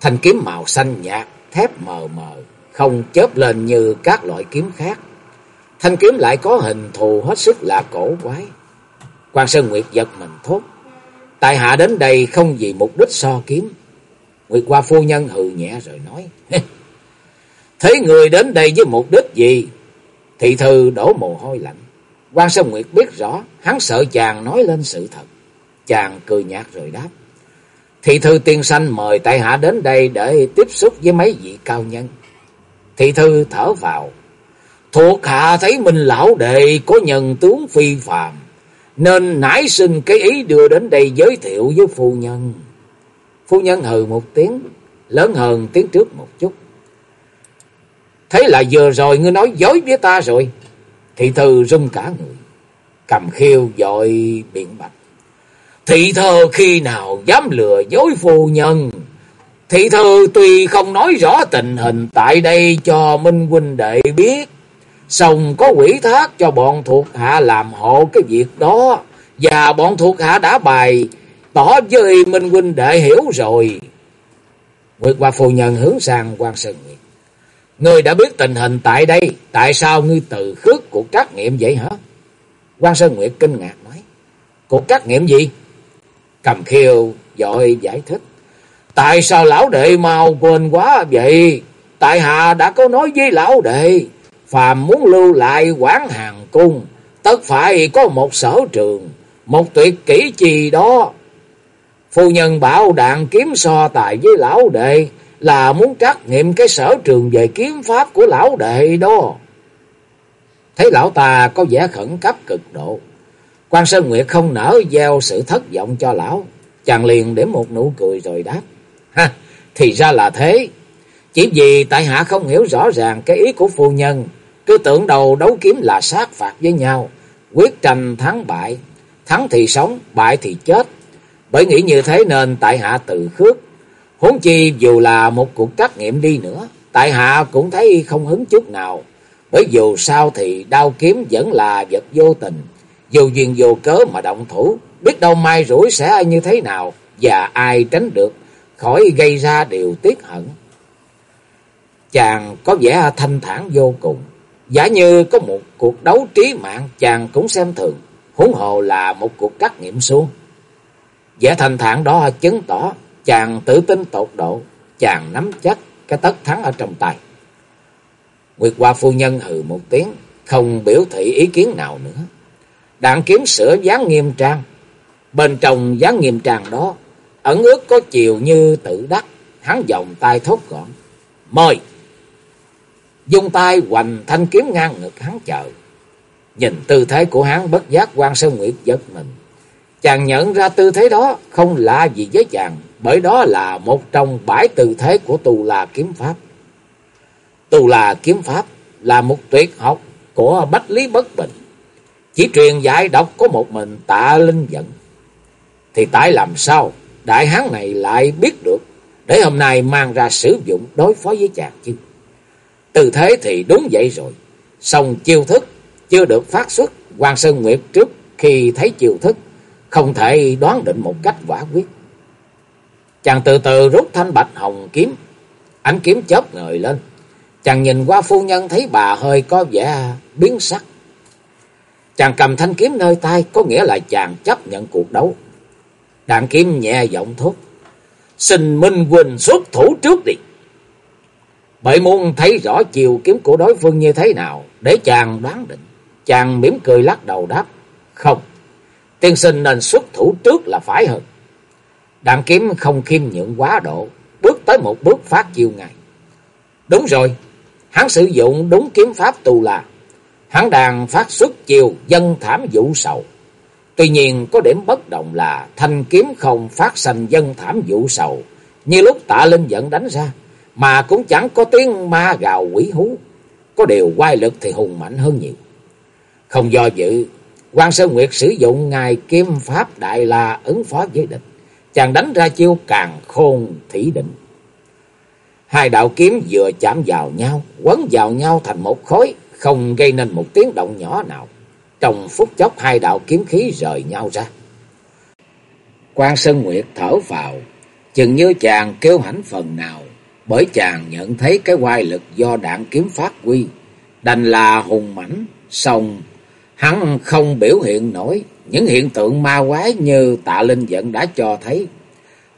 Thanh kiếm màu xanh nhạt, thép mờ mờ, không chớp lên như các loại kiếm khác. Thanh kiếm lại có hình thù hết sức là cổ quái. Quan Sơn Nguyệt giật mình thốt. Tại hạ đến đây không vì mục đích so kiếm. Nguyệt qua phu nhân hừ nhẹ rồi nói. (laughs) Thấy người đến đây với mục đích gì? Thị thư đổ mồ hôi lạnh. Quan Sơn Nguyệt biết rõ, hắn sợ chàng nói lên sự thật. Chàng cười nhạt rồi đáp. Thị thư tiên sanh mời tại hạ đến đây để tiếp xúc với mấy vị cao nhân. Thị thư thở vào. Thuộc hạ thấy mình lão đệ có nhân tướng phi phàm, nên nảy sinh cái ý đưa đến đây giới thiệu với phu nhân. Phu nhân hừ một tiếng, lớn hơn tiếng trước một chút. Thế là vừa rồi ngươi nói dối với ta rồi. Thị thư rung cả người, cầm khiêu dội biện bạch. Thị thơ khi nào dám lừa dối phu nhân? Thị thư tuy không nói rõ tình hình tại đây cho Minh huynh đệ biết, xong có quỷ thác cho bọn thuộc hạ làm hộ cái việc đó, và bọn thuộc hạ đã bài tỏ với Minh huynh đệ hiểu rồi. Nguyệt qua phu nhân hướng sang quan Sơn Nghĩa. Ngươi đã biết tình hình tại đây, tại sao ngươi từ khước cuộc trắc nghiệm vậy hả? quan Sơn Nguyệt kinh ngạc nói. Cuộc trắc nghiệm gì? Cầm khiêu dội giải thích. Tại sao lão đệ mau quên quá vậy? Tại hạ đã có nói với lão đệ. Phàm muốn lưu lại quán hàng cung. Tất phải có một sở trường. Một tuyệt kỹ chi đó. Phu nhân bảo đạn kiếm so tài với lão đệ. Là muốn trắc nghiệm cái sở trường về kiếm pháp của lão đệ đó. Thấy lão ta có vẻ khẩn cấp cực độ. quan Sơn Nguyệt không nỡ gieo sự thất vọng cho lão. Chàng liền để một nụ cười rồi đáp. Ha, thì ra là thế. Chỉ vì tại hạ không hiểu rõ ràng cái ý của phu nhân. Cứ tưởng đầu đấu kiếm là sát phạt với nhau. Quyết tranh thắng bại. Thắng thì sống, bại thì chết. Bởi nghĩ như thế nên tại hạ tự khước. Huống chi dù là một cuộc trắc nghiệm đi nữa. Tại hạ cũng thấy không hứng chút nào. Bởi dù sao thì đao kiếm vẫn là vật vô tình. Dù duyên vô cớ mà động thủ. Biết đâu mai rủi sẽ như thế nào. Và ai tránh được khỏi gây ra điều tiếc hận. Chàng có vẻ thanh thản vô cùng, giả như có một cuộc đấu trí mạng chàng cũng xem thường, huống hồ là một cuộc trắc nghiệm xuống. Vẻ thanh thản đó chứng tỏ chàng tự tin tột độ, chàng nắm chắc cái tất thắng ở trong tay. Nguyệt Hoa phu nhân hừ một tiếng, không biểu thị ý kiến nào nữa. Đạn kiếm sửa dáng nghiêm trang, bên trong dáng nghiêm trang đó, ẩn ước có chiều như tự đắc, hắn vòng tay thốt gọn. Mời! Dung tay hoành thanh kiếm ngang ngực hắn chợ. Nhìn tư thế của hắn bất giác quan sơ Nguyệt giật mình. Chàng nhận ra tư thế đó không lạ gì với chàng, bởi đó là một trong bãi tư thế của tù là kiếm pháp. Tù là kiếm pháp là một tuyệt học của Bách Lý Bất Bình. Chỉ truyền dạy đọc có một mình tạ linh giận. Thì tại làm sao đại hán này lại biết được để hôm nay mang ra sử dụng đối phó với chàng chứ? Tư thế thì đúng vậy rồi. song chiêu thức chưa được phát xuất, Hoàng Sơn Nguyệt trước khi thấy chiêu thức không thể đoán định một cách quả quyết. Chàng từ từ rút thanh bạch hồng kiếm, ánh kiếm chớp ngời lên. Chàng nhìn qua phu nhân thấy bà hơi có vẻ biến sắc. Chàng cầm thanh kiếm nơi tay có nghĩa là chàng chấp nhận cuộc đấu. Đạn kiếm nhẹ giọng thốt. Xin Minh Quỳnh xuất thủ trước đi. Bởi muốn thấy rõ chiều kiếm của đối phương như thế nào để chàng đoán định. Chàng mỉm cười lắc đầu đáp. Không, tiên sinh nên xuất thủ trước là phải hơn. Đạn kiếm không khiêm nhượng quá độ, bước tới một bước phát chiêu ngài. Đúng rồi, hắn sử dụng đúng kiếm pháp tu là, hắn đang phát xuất chiêu dân thảm vũ sầu. Tuy nhiên có điểm bất động là thanh kiếm không phát sanh dân thảm vũ sầu, như lúc tạ linh giận đánh ra, mà cũng chẳng có tiếng ma gào quỷ hú, có điều quay lực thì hùng mạnh hơn nhiều. Không do dự, quan Sơn Nguyệt sử dụng ngài kiếm pháp đại la ứng phó với địch chàng đánh ra chiêu càng khôn thủy định. Hai đạo kiếm vừa chạm vào nhau, quấn vào nhau thành một khối, không gây nên một tiếng động nhỏ nào. Trong phút chốc hai đạo kiếm khí rời nhau ra. Quan Sơn Nguyệt thở vào, chừng như chàng kêu hãnh phần nào, bởi chàng nhận thấy cái quai lực do đạn kiếm phát quy, đành là hùng mãnh, song hắn không biểu hiện nổi những hiện tượng ma quái như tạ linh giận đã cho thấy.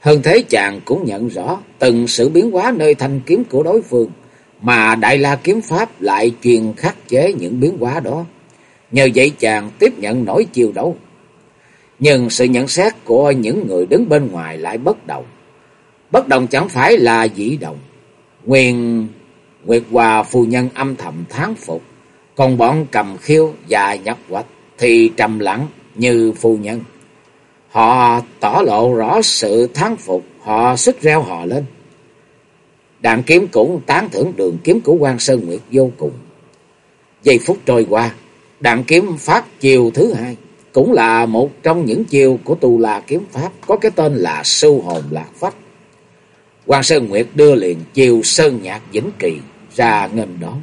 Hơn thế chàng cũng nhận rõ từng sự biến hóa nơi thanh kiếm của đối phương, mà Đại La Kiếm Pháp lại truyền khắc chế những biến hóa đó. Nhờ vậy chàng tiếp nhận nổi chiêu đấu. Nhưng sự nhận xét của những người đứng bên ngoài lại bất đồng. Bất đồng chẳng phải là dĩ đồng. Nguyên Nguyệt Hòa phu nhân âm thầm tháng phục, còn bọn cầm khiêu và nhập quạch thì trầm lặng như phu nhân. Họ tỏ lộ rõ sự thán phục, họ sức reo hò lên. Đàn kiếm cũng tán thưởng đường kiếm của quan Sơn Nguyệt vô cùng. Giây phút trôi qua, đạn kiếm phát chiều thứ hai, cũng là một trong những chiều của tu la kiếm pháp, có cái tên là sưu hồn lạc phách. Quan Sơn Nguyệt đưa liền chiều sơn nhạc vĩnh kỳ ra nghênh đón.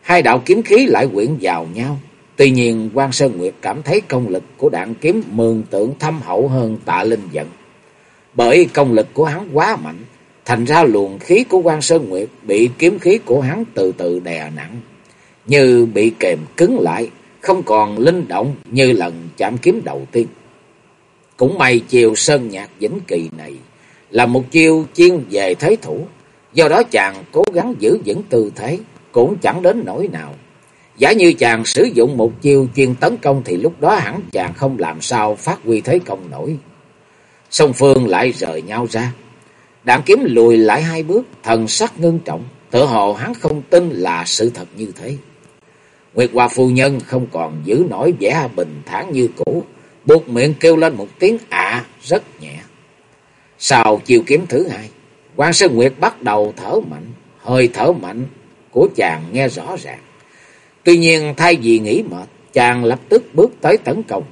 Hai đạo kiếm khí lại quyện vào nhau, Tuy nhiên quan Sơn Nguyệt cảm thấy công lực của đạn kiếm mường tượng thâm hậu hơn tạ linh giận. Bởi công lực của hắn quá mạnh, thành ra luồng khí của quan Sơn Nguyệt bị kiếm khí của hắn từ từ đè nặng, như bị kềm cứng lại, không còn linh động như lần chạm kiếm đầu tiên. Cũng may chiều Sơn Nhạc Vĩnh Kỳ này là một chiêu chuyên về thế thủ, do đó chàng cố gắng giữ vững tư thế, cũng chẳng đến nỗi nào. Giả như chàng sử dụng một chiêu chuyên tấn công thì lúc đó hẳn chàng không làm sao phát huy thế công nổi. Song Phương lại rời nhau ra. Đạn kiếm lùi lại hai bước, thần sắc ngưng trọng, tự hồ hắn không tin là sự thật như thế. Nguyệt Hoa phu nhân không còn giữ nổi vẻ bình thản như cũ, buộc miệng kêu lên một tiếng ạ rất nhẹ. Sau chiêu kiếm thứ hai, quan Sơn Nguyệt bắt đầu thở mạnh, hơi thở mạnh của chàng nghe rõ ràng. Tuy nhiên thay vì nghĩ mệt, chàng lập tức bước tới tấn công.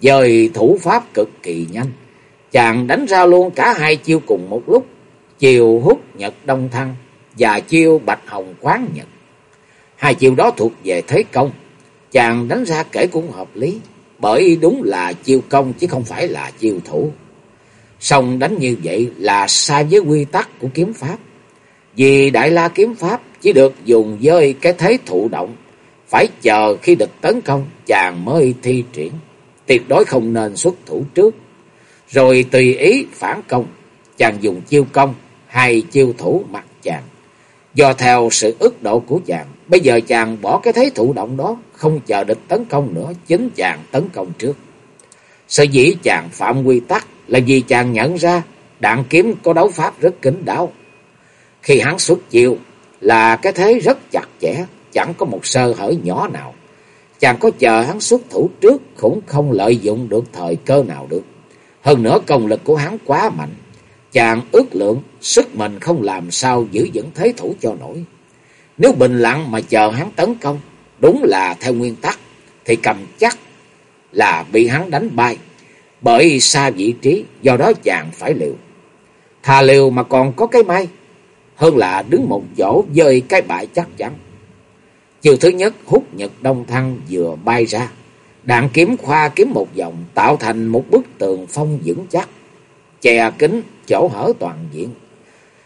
Dời thủ pháp cực kỳ nhanh. Chàng đánh ra luôn cả hai chiêu cùng một lúc. Chiều hút nhật đông thăng và chiêu bạch hồng quán nhật. Hai chiêu đó thuộc về thế công. Chàng đánh ra kể cũng hợp lý. Bởi đúng là chiêu công chứ không phải là chiêu thủ. xong đánh như vậy là sai với quy tắc của kiếm pháp. Vì Đại La kiếm pháp chỉ được dùng với cái thế thụ động, phải chờ khi địch tấn công chàng mới thi triển, tuyệt đối không nên xuất thủ trước, rồi tùy ý phản công, chàng dùng chiêu công hay chiêu thủ mặt chàng. Do theo sự ức độ của chàng, bây giờ chàng bỏ cái thế thụ động đó, không chờ địch tấn công nữa, chính chàng tấn công trước. Sở dĩ chàng phạm quy tắc là vì chàng nhận ra đạn kiếm có đấu pháp rất kín đáo. Khi hắn xuất chiêu là cái thế rất chặt chẽ, chẳng có một sơ hở nhỏ nào. Chàng có chờ hắn xuất thủ trước cũng không lợi dụng được thời cơ nào được. Hơn nữa công lực của hắn quá mạnh, chàng ước lượng sức mình không làm sao giữ vững thế thủ cho nổi. Nếu bình lặng mà chờ hắn tấn công, đúng là theo nguyên tắc, thì cầm chắc là bị hắn đánh bay, bởi xa vị trí, do đó chàng phải liều. Thà liều mà còn có cái may, hơn là đứng một chỗ dơi cái bại chắc chắn. Chiều thứ nhất hút nhật đông thăng vừa bay ra, đạn kiếm khoa kiếm một vòng tạo thành một bức tường phong vững chắc, che kính chỗ hở toàn diện.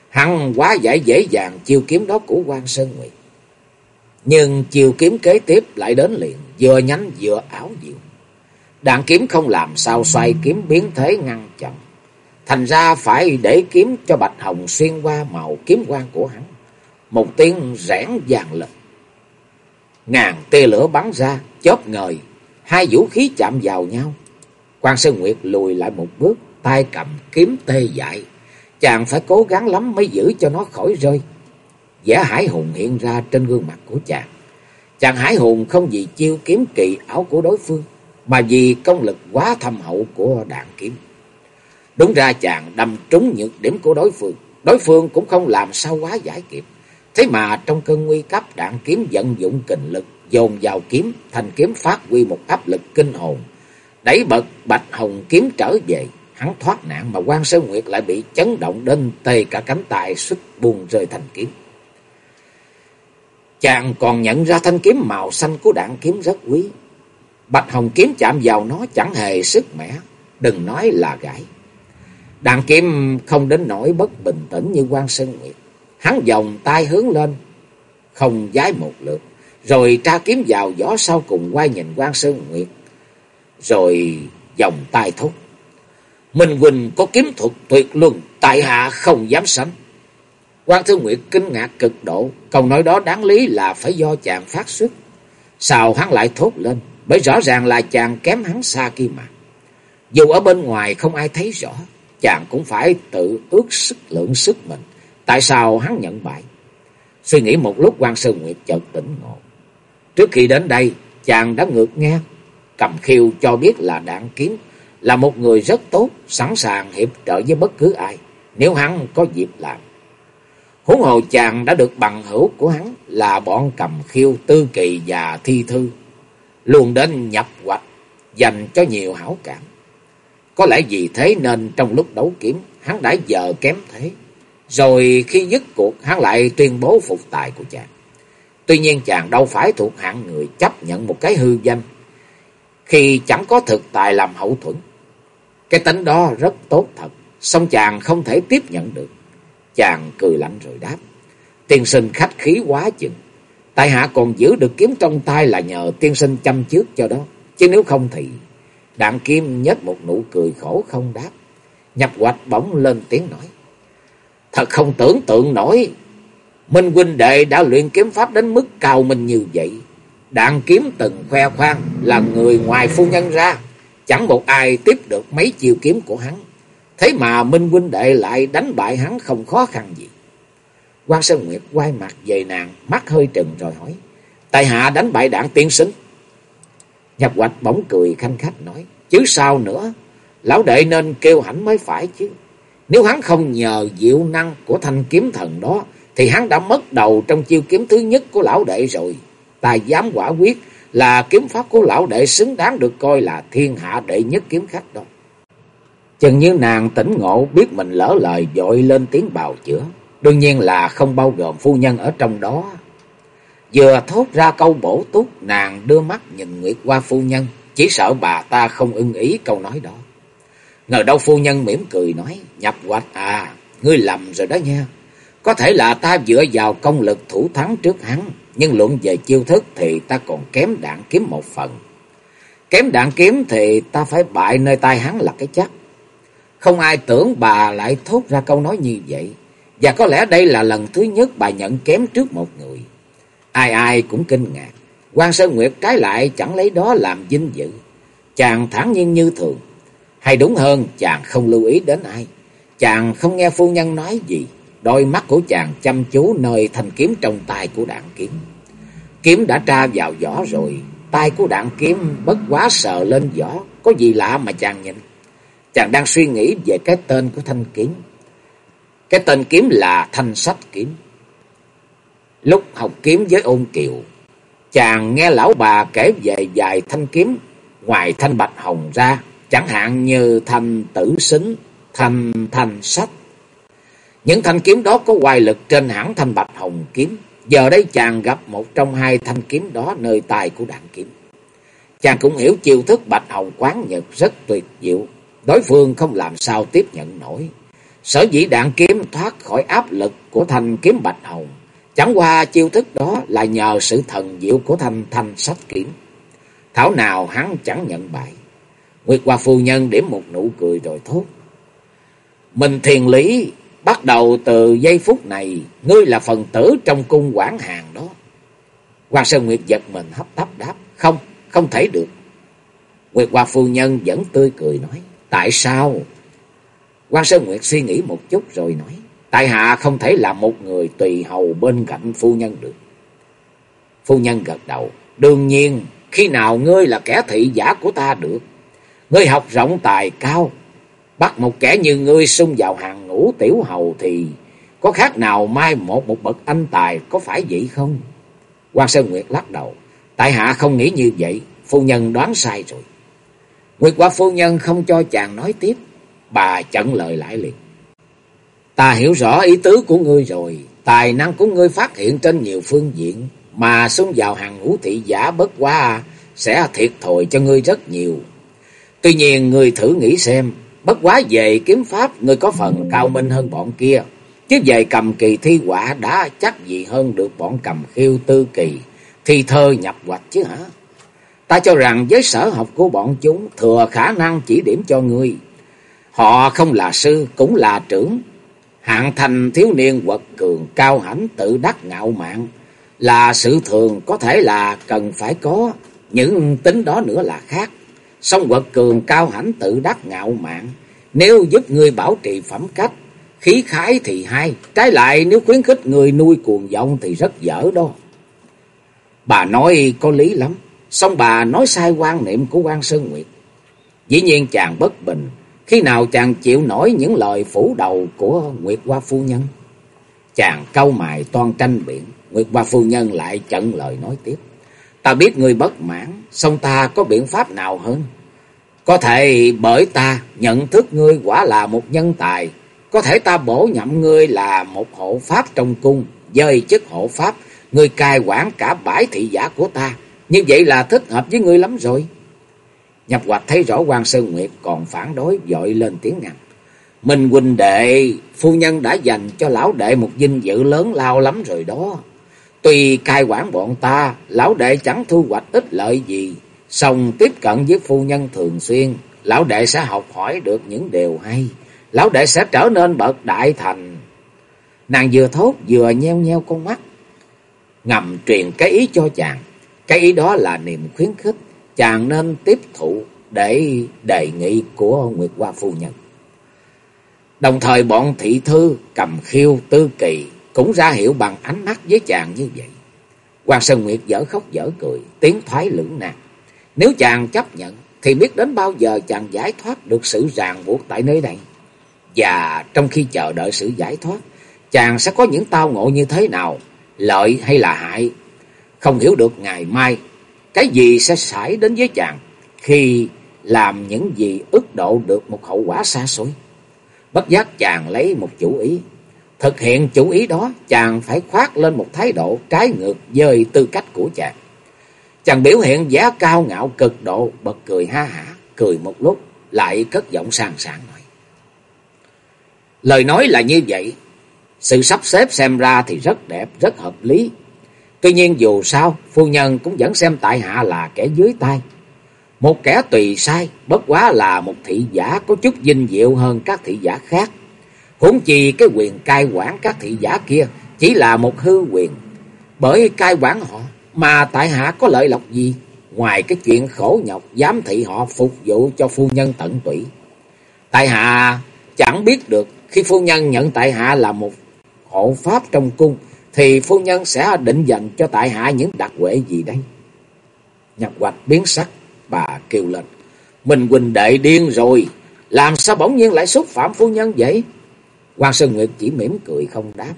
hăng quá giải dễ dàng chiêu kiếm đó của quan Sơn Nguyệt. Nhưng chiều kiếm kế tiếp lại đến liền, vừa nhánh vừa áo diệu. Đạn kiếm không làm sao xoay kiếm biến thế ngăn chặn. Thành ra phải để kiếm cho Bạch Hồng xuyên qua màu kiếm quang của hắn. Một tiếng rẽn vàng lực. Ngàn tia lửa bắn ra, chớp ngời, hai vũ khí chạm vào nhau. Quan Sơn Nguyệt lùi lại một bước, tay cầm kiếm tê dại. Chàng phải cố gắng lắm mới giữ cho nó khỏi rơi. Vẻ hải hùng hiện ra trên gương mặt của chàng. Chàng hải hùng không vì chiêu kiếm kỳ áo của đối phương, mà vì công lực quá thâm hậu của đạn kiếm. Đúng ra chàng đâm trúng nhược điểm của đối phương, đối phương cũng không làm sao quá giải kịp. Thế mà trong cơn nguy cấp đạn kiếm vận dụng kình lực, dồn vào kiếm, thành kiếm phát huy một áp lực kinh hồn. Đẩy bật bạch hồng kiếm trở về, hắn thoát nạn mà quan Sơn Nguyệt lại bị chấn động đến tê cả cánh tay sức buồn rơi thành kiếm. Chàng còn nhận ra thanh kiếm màu xanh của đạn kiếm rất quý. Bạch hồng kiếm chạm vào nó chẳng hề sức mẻ, đừng nói là gãy. đạn kiếm không đến nỗi bất bình tĩnh như quan Sơn Nguyệt. Hắn vòng tay hướng lên, không giái một lượt, rồi tra kiếm vào gió sau cùng quay nhìn quan Sơn Nguyệt, rồi vòng tay thúc. Minh Quỳnh có kiếm thuật tuyệt luân, tại hạ không dám sánh. Quan Thư Nguyệt kinh ngạc cực độ, câu nói đó đáng lý là phải do chàng phát xuất. Sao hắn lại thốt lên, bởi rõ ràng là chàng kém hắn xa kia mà. Dù ở bên ngoài không ai thấy rõ, chàng cũng phải tự ước sức lượng sức mình. Tại sao hắn nhận bại? Suy nghĩ một lúc quan sư Nguyệt chợt tỉnh ngộ. Trước khi đến đây, chàng đã ngược nghe. Cầm khiêu cho biết là đạn kiếm, là một người rất tốt, sẵn sàng hiệp trợ với bất cứ ai, nếu hắn có dịp làm. Huống hồ chàng đã được bằng hữu của hắn là bọn cầm khiêu tư kỳ và thi thư, luôn đến nhập hoạch, dành cho nhiều hảo cảm. Có lẽ vì thế nên trong lúc đấu kiếm, hắn đã giờ kém thế. Rồi khi dứt cuộc, hắn lại tuyên bố phục tài của chàng. Tuy nhiên chàng đâu phải thuộc hạng người chấp nhận một cái hư danh, khi chẳng có thực tài làm hậu thuẫn. Cái tính đó rất tốt thật, song chàng không thể tiếp nhận được. Chàng cười lạnh rồi đáp, tiên sinh khách khí quá chừng. Tại hạ còn giữ được kiếm trong tay là nhờ tiên sinh chăm trước cho đó, chứ nếu không thì... đạn Kim nhếch một nụ cười khổ không đáp. Nhập hoạch bỗng lên tiếng nói. Thật không tưởng tượng nổi. Minh huynh đệ đã luyện kiếm pháp đến mức cao minh như vậy. đạn kiếm từng khoe khoang là người ngoài phu nhân ra. Chẳng một ai tiếp được mấy chiều kiếm của hắn. Thế mà Minh huynh đệ lại đánh bại hắn không khó khăn gì. quan Sơn Nguyệt quay mặt về nàng, mắt hơi trừng rồi hỏi. Tại hạ đánh bại đạn tiên sinh. Nhập hoạch bỗng cười khanh khách nói. Chứ sao nữa, lão đệ nên kêu hãnh mới phải chứ. Nếu hắn không nhờ diệu năng của thanh kiếm thần đó, thì hắn đã mất đầu trong chiêu kiếm thứ nhất của lão đệ rồi. Ta dám quả quyết là kiếm pháp của lão đệ xứng đáng được coi là thiên hạ đệ nhất kiếm khách đó. Chừng như nàng tỉnh ngộ biết mình lỡ lời dội lên tiếng bào chữa. Đương nhiên là không bao gồm phu nhân ở trong đó. Vừa thốt ra câu bổ túc, nàng đưa mắt nhìn Nguyệt qua phu nhân, chỉ sợ bà ta không ưng ý câu nói đó. Ngờ đâu phu nhân mỉm cười nói, nhập hoạch à, ngươi lầm rồi đó nha. Có thể là ta dựa vào công lực thủ thắng trước hắn, nhưng luận về chiêu thức thì ta còn kém đạn kiếm một phần. Kém đạn kiếm thì ta phải bại nơi tay hắn là cái chắc. Không ai tưởng bà lại thốt ra câu nói như vậy. Và có lẽ đây là lần thứ nhất bà nhận kém trước một người. Ai ai cũng kinh ngạc. quan Sơn Nguyệt trái lại chẳng lấy đó làm vinh dự. Chàng thản nhiên như thường. Hay đúng hơn chàng không lưu ý đến ai. Chàng không nghe phu nhân nói gì. Đôi mắt của chàng chăm chú nơi thanh kiếm trong tay của đạn kiếm. Kiếm đã tra vào vỏ rồi. Tay của đạn kiếm bất quá sợ lên vỏ. Có gì lạ mà chàng nhìn. Chàng đang suy nghĩ về cái tên của thanh kiếm. Cái tên kiếm là thanh sách kiếm. Lúc học kiếm với ôn kiều, chàng nghe lão bà kể về vài thanh kiếm ngoài thanh bạch hồng ra, chẳng hạn như thanh tử xính, thanh thanh sách. Những thanh kiếm đó có hoài lực trên hẳn thanh bạch hồng kiếm. Giờ đây chàng gặp một trong hai thanh kiếm đó nơi tài của đạn kiếm. Chàng cũng hiểu chiêu thức bạch hồng quán nhật rất tuyệt diệu. Đối phương không làm sao tiếp nhận nổi. Sở dĩ đạn kiếm thoát khỏi áp lực của thanh kiếm bạch hồng. Chẳng qua chiêu thức đó là nhờ sự thần diệu của thanh thanh sách kiếm. Thảo nào hắn chẳng nhận bại. Nguyệt Hoa phu nhân điểm một nụ cười rồi thốt. Mình thiền lý, bắt đầu từ giây phút này, ngươi là phần tử trong cung quản hàng đó. Hoàng Sơn Nguyệt giật mình hấp tấp đáp. Không, không thể được. Nguyệt Hoa phu nhân vẫn tươi cười nói. Tại sao? Quan Sơn Nguyệt suy nghĩ một chút rồi nói. Tại hạ không thể là một người tùy hầu bên cạnh phu nhân được. Phu nhân gật đầu. Đương nhiên, khi nào ngươi là kẻ thị giả của ta được. Ngươi học rộng tài cao. Bắt một kẻ như ngươi xung vào hàng ngũ tiểu hầu thì có khác nào mai một một bậc anh tài có phải vậy không? Quan Sơn Nguyệt lắc đầu. Tại hạ không nghĩ như vậy. Phu nhân đoán sai rồi. Nguyệt quả phu nhân không cho chàng nói tiếp. Bà chặn lời lại liền. Ta hiểu rõ ý tứ của ngươi rồi. Tài năng của ngươi phát hiện trên nhiều phương diện. Mà xung vào hàng ngũ thị giả bất quá sẽ thiệt thòi cho ngươi rất nhiều. Tuy nhiên người thử nghĩ xem. Bất quá về kiếm pháp người có phần cao minh hơn bọn kia. Chứ về cầm kỳ thi quả đã chắc gì hơn được bọn cầm khiêu tư kỳ. Thi thơ nhập hoạch chứ hả? Ta cho rằng với sở học của bọn chúng thừa khả năng chỉ điểm cho ngươi. Họ không là sư, cũng là trưởng. Hạng thành thiếu niên quật cường, cao hãnh, tự đắc ngạo mạn. Là sự thường có thể là cần phải có, những tính đó nữa là khác. Song quật cường, cao hãnh, tự đắc ngạo mạn. Nếu giúp người bảo trì phẩm cách, khí khái thì hay. Trái lại nếu khuyến khích người nuôi cuồng vọng thì rất dở đó. Bà nói có lý lắm. Xong bà nói sai quan niệm của quan Sơn Nguyệt. Dĩ nhiên chàng bất bình. Khi nào chàng chịu nổi những lời phủ đầu của Nguyệt Hoa Phu Nhân? Chàng câu mài toan tranh biện. Nguyệt Hoa Phu Nhân lại chận lời nói tiếp. Ta biết người bất mãn. song ta có biện pháp nào hơn? Có thể bởi ta nhận thức ngươi quả là một nhân tài. Có thể ta bổ nhậm ngươi là một hộ pháp trong cung. dời chức hộ pháp. Ngươi cai quản cả bãi thị giả của ta. Như vậy là thích hợp với ngươi lắm rồi. Nhập hoạch thấy rõ quan Sơn Nguyệt còn phản đối dội lên tiếng ngăn. Minh huynh đệ, phu nhân đã dành cho lão đệ một dinh dự lớn lao lắm rồi đó. Tuy cai quản bọn ta, lão đệ chẳng thu hoạch ích lợi gì. song tiếp cận với phu nhân thường xuyên, lão đệ sẽ học hỏi được những điều hay. Lão đệ sẽ trở nên bậc đại thành. Nàng vừa thốt vừa nheo nheo con mắt. Ngầm truyền cái ý cho chàng. Cái ý đó là niềm khuyến khích, chàng nên tiếp thụ để đề nghị của Nguyệt Hoa Phu Nhân. Đồng thời bọn thị thư, cầm khiêu, tư kỳ cũng ra hiệu bằng ánh mắt với chàng như vậy. Hoàng Sơn Nguyệt dở khóc dở cười, tiếng thoái lưỡng nan. Nếu chàng chấp nhận, thì biết đến bao giờ chàng giải thoát được sự ràng buộc tại nơi này. Và trong khi chờ đợi sự giải thoát, chàng sẽ có những tao ngộ như thế nào, lợi hay là hại, không hiểu được ngày mai cái gì sẽ xảy đến với chàng khi làm những gì ức độ được một hậu quả xa xôi. Bất giác chàng lấy một chủ ý. Thực hiện chủ ý đó, chàng phải khoát lên một thái độ trái ngược với tư cách của chàng. Chàng biểu hiện giá cao ngạo cực độ, bật cười ha hả, cười một lúc, lại cất giọng sang sảng nói. Lời nói là như vậy, sự sắp xếp xem ra thì rất đẹp, rất hợp lý. Tuy nhiên dù sao, phu nhân cũng vẫn xem tại hạ là kẻ dưới tay. Một kẻ tùy sai, bất quá là một thị giả có chút dinh diệu hơn các thị giả khác. Huống chi cái quyền cai quản các thị giả kia chỉ là một hư quyền. Bởi cai quản họ mà tại hạ có lợi lộc gì? Ngoài cái chuyện khổ nhọc giám thị họ phục vụ cho phu nhân tận tụy. Tại hạ chẳng biết được khi phu nhân nhận tại hạ là một hộ pháp trong cung thì phu nhân sẽ định dành cho tại hạ những đặc huệ gì đây? Nhật hoạch biến sắc, bà kêu lên. Mình huynh đệ điên rồi, làm sao bỗng nhiên lại xúc phạm phu nhân vậy? Quan Sơn Nguyệt chỉ mỉm cười không đáp.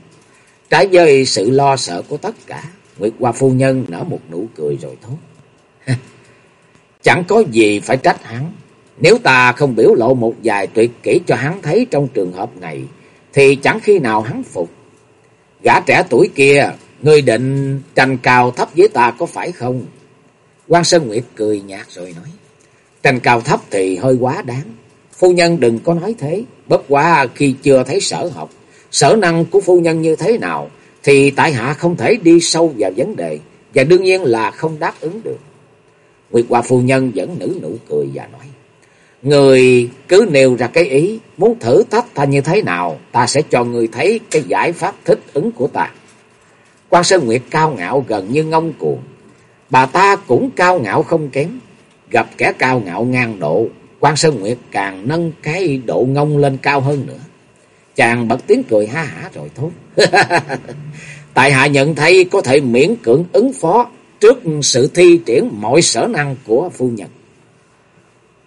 Trái với sự lo sợ của tất cả, Nguyệt Hoa phu nhân nở một nụ cười rồi thốt. (laughs) Chẳng có gì phải trách hắn. Nếu ta không biểu lộ một vài tuyệt kỹ cho hắn thấy trong trường hợp này, thì chẳng khi nào hắn phục. Gã trẻ tuổi kia, ngươi định tranh cao thấp với ta có phải không? quan Sơn Nguyệt cười nhạt rồi nói. Tranh cao thấp thì hơi quá đáng. Phu nhân đừng có nói thế. Bất quá khi chưa thấy sở học, sở năng của phu nhân như thế nào, thì tại hạ không thể đi sâu vào vấn đề, và đương nhiên là không đáp ứng được. Nguyệt Hoa phu nhân vẫn nữ nụ cười và nói. Người cứ nêu ra cái ý, muốn thử thách ta như thế nào, ta sẽ cho người thấy cái giải pháp thích ứng của ta. Quan Sơn Nguyệt cao ngạo gần như ngông cuồng, bà ta cũng cao ngạo không kém. Gặp kẻ cao ngạo ngang độ, Quan Sơn Nguyệt càng nâng cái độ ngông lên cao hơn nữa. Chàng bật tiếng cười ha hả rồi thốt. (laughs) Tại hạ nhận thấy có thể miễn cưỡng ứng phó trước sự thi triển mọi sở năng của phu nhân.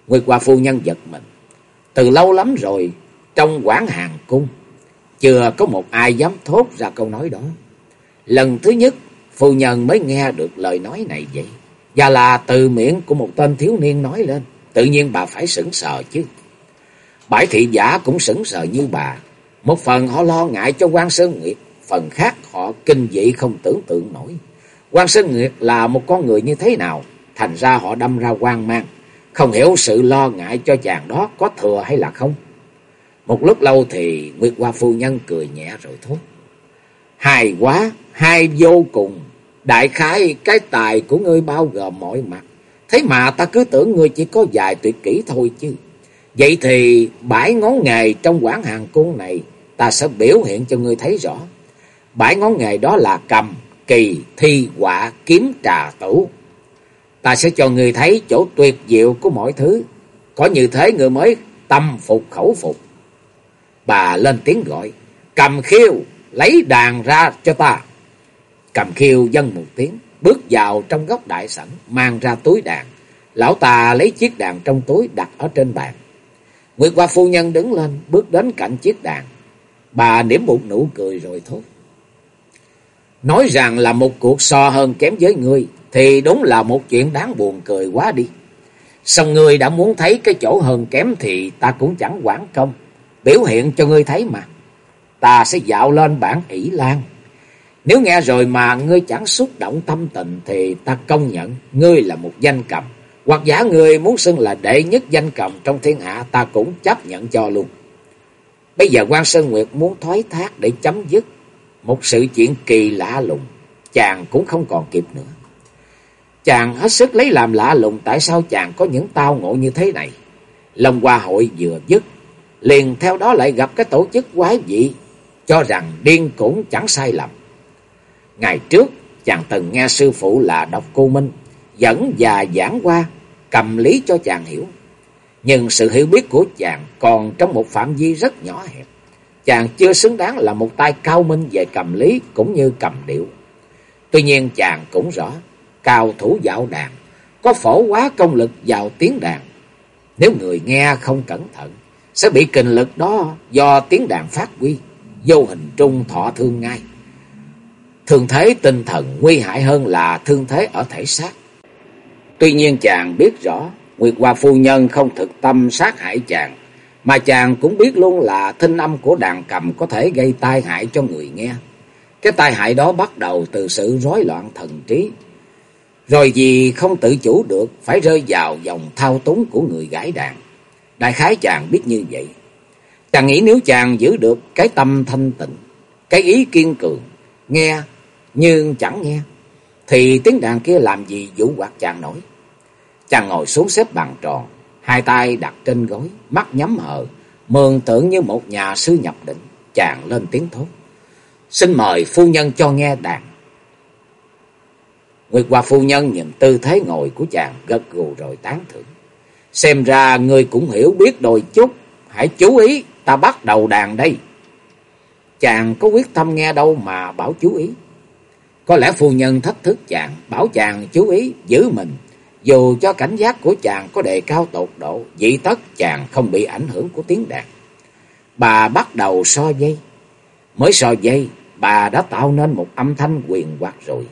Nguyệt Hoa phu nhân giật mình. Từ lâu lắm rồi, trong quán hàng cung, chưa có một ai dám thốt ra câu nói đó. Lần thứ nhất, phu nhân mới nghe được lời nói này vậy. Và là từ miệng của một tên thiếu niên nói lên. Tự nhiên bà phải sững sờ chứ. Bãi thị giả cũng sững sờ như bà. Một phần họ lo ngại cho quan Sơn Nguyệt, phần khác họ kinh dị không tưởng tượng nổi. quan Sơn Nguyệt là một con người như thế nào, thành ra họ đâm ra quan mang, không hiểu sự lo ngại cho chàng đó có thừa hay là không. Một lúc lâu thì Nguyệt Hoa Phu Nhân cười nhẹ rồi thốt. Hài quá, hai vô cùng, đại khái cái tài của ngươi bao gồm mọi mặt. Thế mà ta cứ tưởng ngươi chỉ có vài tuyệt kỹ thôi chứ. Vậy thì bãi ngón nghề trong quán hàng cung này ta sẽ biểu hiện cho ngươi thấy rõ. Bãi ngón nghề đó là cầm, kỳ, thi, họa, kiếm, trà, tủ. Ta sẽ cho ngươi thấy chỗ tuyệt diệu của mọi thứ. Có như thế ngươi mới tâm phục khẩu phục. Bà lên tiếng gọi, cầm khiêu, lấy đàn ra cho ta. Cầm khiêu dân một tiếng, bước vào trong góc đại sảnh, mang ra túi đàn. Lão ta lấy chiếc đàn trong túi đặt ở trên bàn. Nguyệt Hoa phu nhân đứng lên, bước đến cạnh chiếc đàn. Bà niệm một nụ cười rồi thốt. Nói rằng là một cuộc so hơn kém với ngươi, thì đúng là một chuyện đáng buồn cười quá đi. Xong ngươi đã muốn thấy cái chỗ hơn kém thì ta cũng chẳng quản công. Biểu hiện cho ngươi thấy mà. Ta sẽ dạo lên bản ỷ lan. Nếu nghe rồi mà ngươi chẳng xúc động tâm tình thì ta công nhận ngươi là một danh cầm. Hoặc giả người muốn xưng là đệ nhất danh cầm trong thiên hạ ta cũng chấp nhận cho luôn. Bây giờ quan Sơn Nguyệt muốn thoái thác để chấm dứt một sự chuyện kỳ lạ lùng. Chàng cũng không còn kịp nữa. Chàng hết sức lấy làm lạ lùng tại sao chàng có những tao ngộ như thế này. Lòng hoa hội vừa dứt, liền theo đó lại gặp cái tổ chức quái dị, cho rằng điên cũng chẳng sai lầm. Ngày trước, chàng từng nghe sư phụ là Độc Cô Minh, dẫn và giảng qua, cầm lý cho chàng hiểu. Nhưng sự hiểu biết của chàng còn trong một phạm vi rất nhỏ hẹp. Chàng chưa xứng đáng là một tay cao minh về cầm lý cũng như cầm điệu. Tuy nhiên chàng cũng rõ, cao thủ dạo đàn, có phổ quá công lực vào tiếng đàn. Nếu người nghe không cẩn thận, sẽ bị kinh lực đó do tiếng đàn phát huy, vô hình trung thọ thương ngay. Thương thế tinh thần nguy hại hơn là thương thế ở thể xác. Tuy nhiên chàng biết rõ, Nguyệt Hoa Phu Nhân không thực tâm sát hại chàng, mà chàng cũng biết luôn là thinh âm của đàn cầm có thể gây tai hại cho người nghe. Cái tai hại đó bắt đầu từ sự rối loạn thần trí. Rồi vì không tự chủ được, phải rơi vào dòng thao túng của người gái đàn. Đại khái chàng biết như vậy. Chàng nghĩ nếu chàng giữ được cái tâm thanh tịnh, cái ý kiên cường, nghe nhưng chẳng nghe, thì tiếng đàn kia làm gì vũ quạt chàng nổi. Chàng ngồi xuống xếp bằng tròn, hai tay đặt trên gối, mắt nhắm hờ, mường tượng như một nhà sư nhập định. Chàng lên tiếng thốt. Xin mời phu nhân cho nghe đàn. Nguyệt Hoa phu nhân nhìn tư thế ngồi của chàng gật gù rồi tán thưởng. Xem ra ngươi cũng hiểu biết đôi chút, hãy chú ý, ta bắt đầu đàn đây. Chàng có quyết tâm nghe đâu mà bảo chú ý. Có lẽ phu nhân thách thức chàng, bảo chàng chú ý, giữ mình. Dù cho cảnh giác của chàng có đề cao tột độ, dị tất chàng không bị ảnh hưởng của tiếng đàn. Bà bắt đầu so dây. Mới so dây, bà đã tạo nên một âm thanh quyền quạt rồi.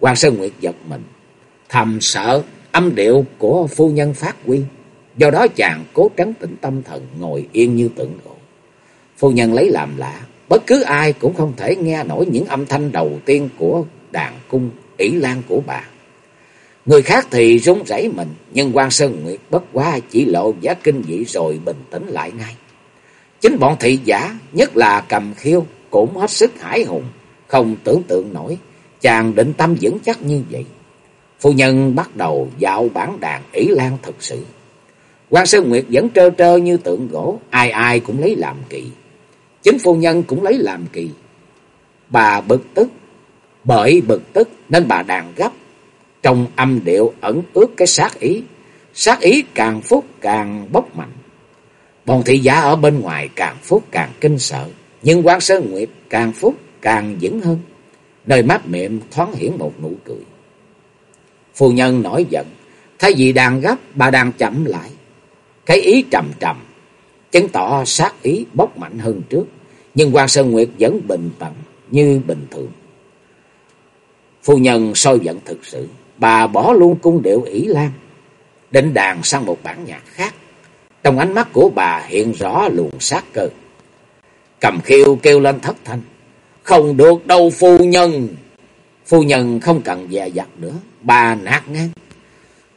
Hoàng Sơn Nguyệt giật mình, thầm sợ âm điệu của phu nhân phát huy Do đó chàng cố trấn tĩnh tâm thần ngồi yên như tượng gỗ. Phu nhân lấy làm lạ, bất cứ ai cũng không thể nghe nổi những âm thanh đầu tiên của đàn cung ỷ lan của bà. Người khác thì run rẩy mình, nhưng quan Sơn Nguyệt bất quá chỉ lộ giá kinh dị rồi bình tĩnh lại ngay. Chính bọn thị giả, nhất là cầm khiêu, cũng hết sức hải hùng, không tưởng tượng nổi chàng định tâm vững chắc như vậy. Phu nhân bắt đầu dạo bản đàn ỷ lan thật sự. quan Sơn Nguyệt vẫn trơ trơ như tượng gỗ, ai ai cũng lấy làm kỳ. Chính phu nhân cũng lấy làm kỳ. Bà bực tức, bởi bực tức nên bà đàn gấp. Trong âm điệu ẩn ướt cái sát ý, sát ý càng phút càng bốc mạnh. Bọn thị giả ở bên ngoài càng phút càng kinh sợ, nhưng quan Sơn Nguyệt càng phút càng vững hơn. Nơi mắt miệng thoáng hiển một nụ cười. Phu nhân nổi giận, thay vì đàn gấp, bà đàn chậm lại. Cái ý trầm trầm, chứng tỏ sát ý bốc mạnh hơn trước. Nhưng quan Sơn Nguyệt vẫn bình tĩnh như bình thường. Phu nhân sôi giận thực sự, bà bỏ luôn cung điệu ỷ lan, định đàn sang một bản nhạc khác. Trong ánh mắt của bà hiện rõ luồng sát cơ. Cầm khiêu kêu lên thất thanh. Không được đâu phu nhân. Phu nhân không cần dè dặt nữa. Bà nạt ngang.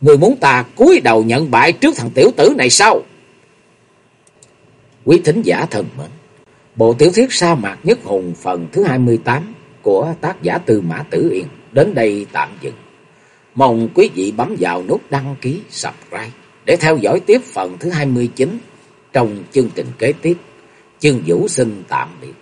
Người muốn ta cúi đầu nhận bại trước thằng tiểu tử này sao? Quý thính giả thần mến. Bộ tiểu thuyết sa mạc nhất hùng phần thứ 28 của tác giả Tư Mã Tử Yên đến đây tạm dừng. Mong quý vị bấm vào nút đăng ký, subscribe để theo dõi tiếp phần thứ 29 trong chương trình kế tiếp. Chương Vũ xin tạm biệt.